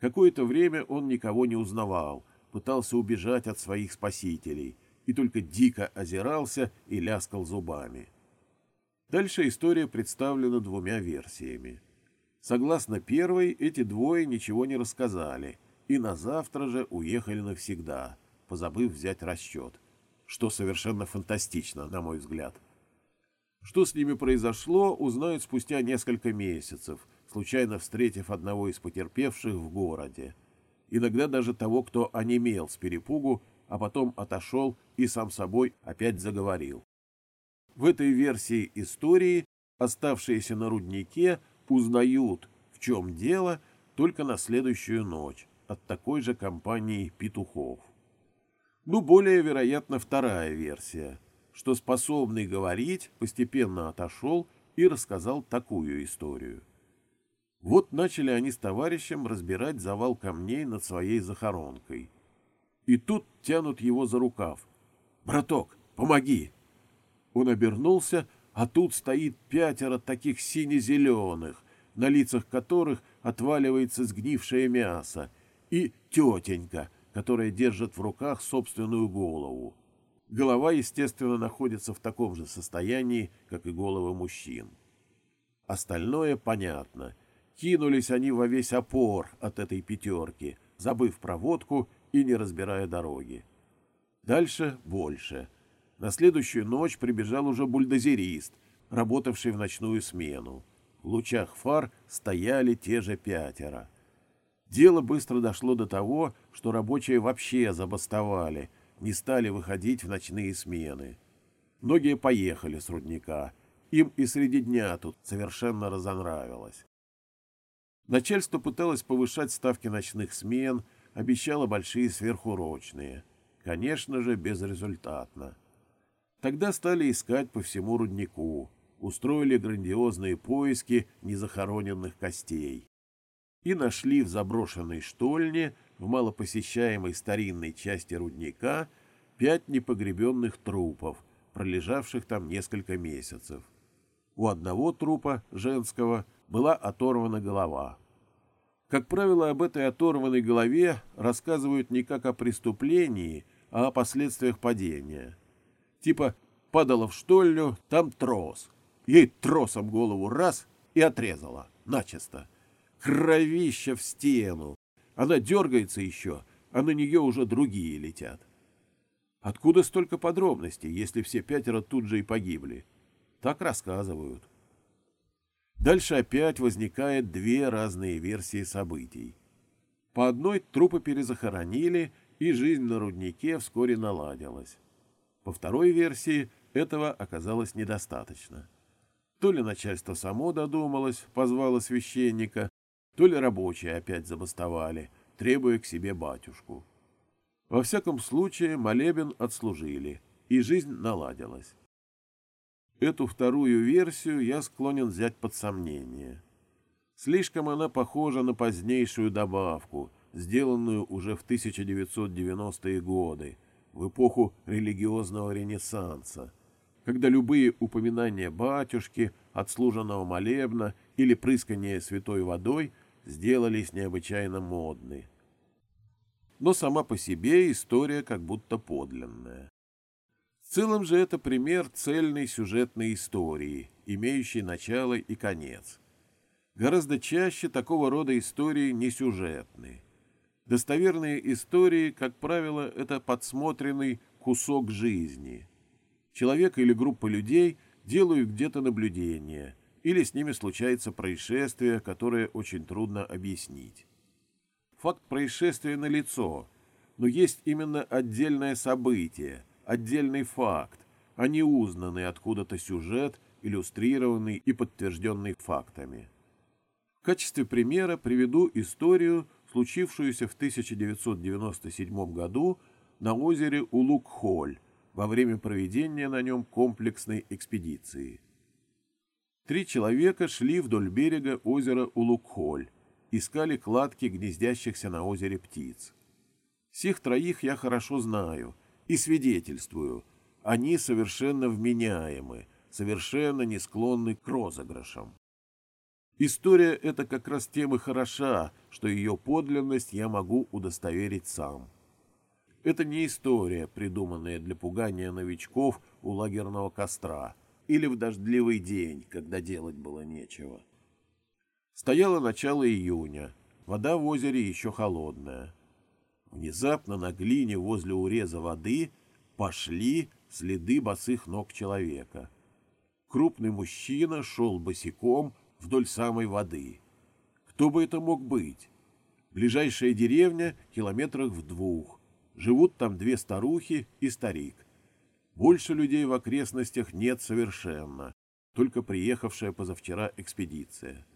Какое-то время он никого не узнавал, пытался убежать от своих спасителей и только дико озирался и ляскал зубами. Дальше история представлена двумя версиями. Согласно первой, эти двое ничего не рассказали и на завтра же уехали навсегда, позабыв взять расчет, что совершенно фантастично, на мой взгляд. Что с ними произошло, узнают спустя несколько месяцев, случайно встретив одного из потерпевших в городе. Иногда даже того, кто онемел с перепугу, а потом отошел и сам собой опять заговорил. В этой версии истории оставшиеся на руднике узнают, в чем дело, только на следующую ночь от такой же компании петухов. Ну, более вероятно, вторая версия – что способный говорить постепенно отошел и рассказал такую историю. Вот начали они с товарищем разбирать завал камней над своей захоронкой. И тут тянут его за рукав. «Браток, помоги!» Он обернулся, а тут стоит пятеро таких сине-зеленых, на лицах которых отваливается сгнившее мясо, и тетенька, которая держит в руках собственную голову. Голова, естественно, находится в таком же состоянии, как и головы мужчин. Остальное понятно. Кинулись они во весь опор от этой пятерки, забыв про водку и не разбирая дороги. Дальше больше. На следующую ночь прибежал уже бульдозерист, работавший в ночную смену. В лучах фар стояли те же пятеро. Дело быстро дошло до того, что рабочие вообще забастовали, не стали выходить в ночные смены. Многие поехали с рудника. Им и среди дня тут совершенно разонравилось. Начальство пыталось повышать ставки ночных смен, обещало большие сверхурочные. Конечно же, безрезультатно. Тогда стали искать по всему руднику, устроили грандиозные поиски незахороненных костей. И нашли в заброшенной штольне, в малопосещаемой старинной части рудника, пять непогребенных трупов, пролежавших там несколько месяцев. У одного трупа, женского, была оторвана голова. Как правило, об этой оторванной голове рассказывают не как о преступлении, а о последствиях падения. Типа падала в штольню, там трос. Ей тросом голову раз и отрезала, начисто. Кровища в стену. Она дергается еще, а на нее уже другие летят. Откуда столько подробностей, если все пятеро тут же и погибли? Так рассказывают. Дальше опять возникает две разные версии событий. По одной трупы перезахоронили, и жизнь на руднике вскоре наладилась. По второй версии этого оказалось недостаточно. То ли начальство само додумалось, позвало священника, то ли рабочие опять забастовали, требуя к себе батюшку. Во всяком случае, молебен отслужили, и жизнь наладилась. Эту вторую версию я склонен взять под сомнение. Слишком она похожа на позднейшую добавку, сделанную уже в 1990-е годы, в эпоху религиозного ренессанса, когда любые упоминания батюшки, отслуженного молебна или прыскания святой водой сделались необычайно модны. Но сама по себе история как будто подлинная. В целом же это пример цельной сюжетной истории, имеющей начало и конец. Гораздо чаще такого рода истории не сюжетны. Достоверные истории, как правило, это подсмотренный кусок жизни. Человек или группа людей делают где-то наблюдение, или с ними случается происшествие, которое очень трудно объяснить. Факт происшествия налицо, но есть именно отдельное событие – отдельный факт, а не узнанный откуда-то сюжет, иллюстрированный и подтвержденный фактами. В качестве примера приведу историю, случившуюся в 1997 году на озере Улук-Холь во время проведения на нем комплексной экспедиции. Три человека шли вдоль берега озера Улук-Холь, искали кладки гнездящихся на озере птиц. Всех троих я хорошо знаю – и свидетельствую, они совершенно вменяемы, совершенно не склонны к розыгрышам. История эта как раз тем и хороша, что ее подлинность я могу удостоверить сам. Это не история, придуманная для пугания новичков у лагерного костра или в дождливый день, когда делать было нечего. Стояло начало июня, вода в озере еще холодная. Внезапно на глине возле уреза воды пошли следы босых ног человека. Крупный мужчина шел босиком вдоль самой воды. Кто бы это мог быть? Ближайшая деревня километрах в двух. Живут там две старухи и старик. Больше людей в окрестностях нет совершенно, только приехавшая позавчера экспедиция.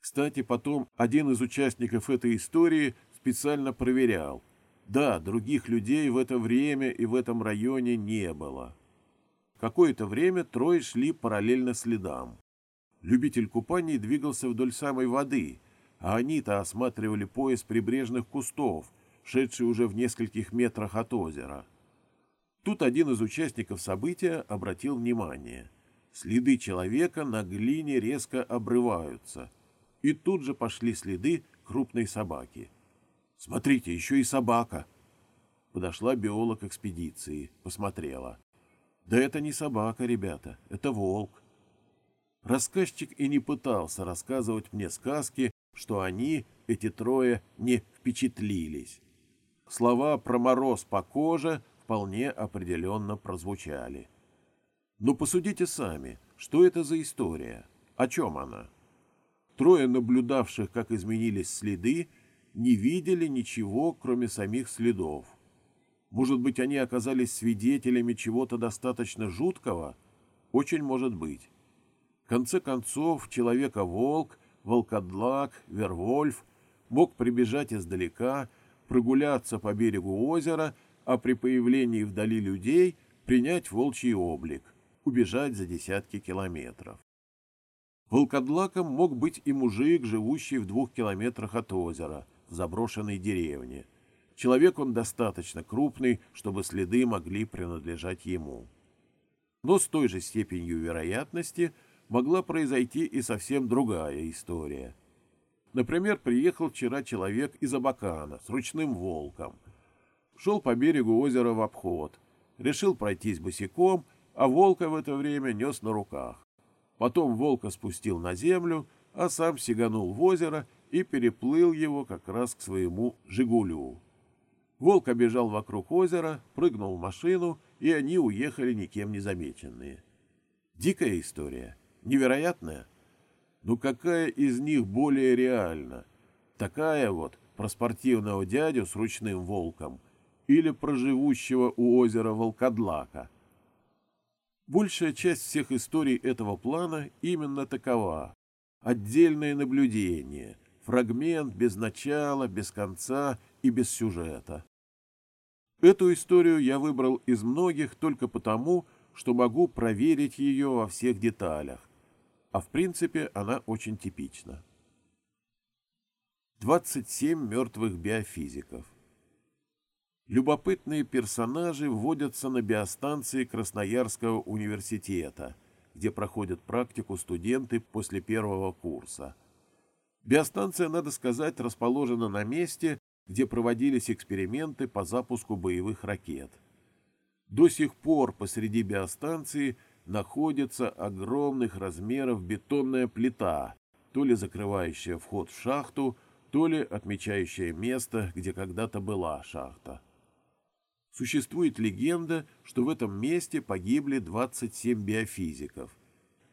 Кстати, потом один из участников этой истории специально проверял. Да, других людей в это время и в этом районе не было. Какое-то время трое шли параллельно следам. Любитель купаний двигался вдоль самой воды, а они-то осматривали пояс прибрежных кустов, шедший уже в нескольких метрах от озера. Тут один из участников события обратил внимание. Следы человека на глине резко обрываются. И тут же пошли следы крупной собаки — Смотрите, еще и собака. Подошла биолог экспедиции, посмотрела. Да это не собака, ребята, это волк. Рассказчик и не пытался рассказывать мне сказки, что они, эти трое, не впечатлились. Слова про мороз по коже вполне определенно прозвучали. Но посудите сами, что это за история, о чем она? Трое наблюдавших, как изменились следы, не видели ничего, кроме самих следов. Может быть, они оказались свидетелями чего-то достаточно жуткого? Очень может быть. В конце концов, человека-волк, волкодлак, вервольф мог прибежать издалека, прогуляться по берегу озера, а при появлении вдали людей принять волчий облик, убежать за десятки километров. Волкодлаком мог быть и мужик, живущий в двух километрах от озера, заброшенной деревне. Человек он достаточно крупный, чтобы следы могли принадлежать ему. Но с той же степенью вероятности могла произойти и совсем другая история. Например, приехал вчера человек из Абакана с ручным волком. Шел по берегу озера в обход. Решил пройтись босиком, а волка в это время нес на руках. Потом волка спустил на землю, а сам сиганул в озеро и переплыл его как раз к своему «Жигулю». Волк обежал вокруг озера, прыгнул в машину, и они уехали никем не замеченные. Дикая история, невероятная. Но какая из них более реальна? Такая вот про спортивного дядю с ручным волком или про живущего у озера волкодлака – Большая часть всех историй этого плана именно такова. Отдельное наблюдение, фрагмент без начала, без конца и без сюжета. Эту историю я выбрал из многих только потому, что могу проверить ее во всех деталях. А в принципе она очень типична. 27 мертвых биофизиков. Любопытные персонажи вводятся на биостанции Красноярского университета, где проходят практику студенты после первого курса. Биостанция, надо сказать, расположена на месте, где проводились эксперименты по запуску боевых ракет. До сих пор посреди биостанции находится огромных размеров бетонная плита, то ли закрывающая вход в шахту, то ли отмечающая место, где когда-то была шахта. Существует легенда, что в этом месте погибли 27 биофизиков,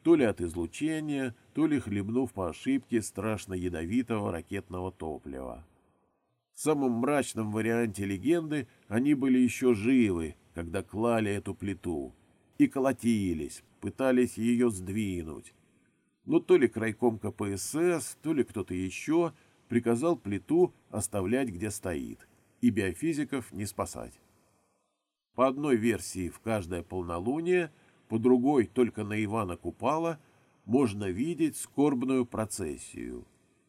то ли от излучения, то ли хлебнув по ошибке страшно ядовитого ракетного топлива. В самом мрачном варианте легенды они были еще живы, когда клали эту плиту, и колотились, пытались ее сдвинуть. Но то ли крайком КПСС, то ли кто-то еще приказал плиту оставлять где стоит, и биофизиков не спасать. По одной версии в каждое полнолуние, по другой только на Ивана Купала можно видеть скорбную процессию.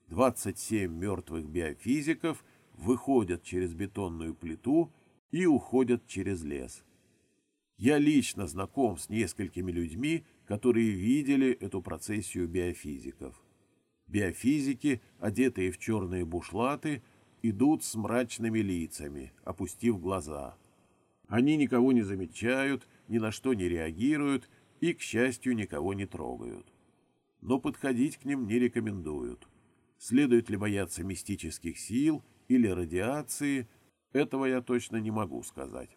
27 мертвых биофизиков выходят через бетонную плиту и уходят через лес. Я лично знаком с несколькими людьми, которые видели эту процессию биофизиков. Биофизики, одетые в черные бушлаты, идут с мрачными лицами, опустив глаза. Они никого не замечают, ни на что не реагируют и, к счастью, никого не трогают. Но подходить к ним не рекомендуют. Следует ли бояться мистических сил или радиации, этого я точно не могу сказать.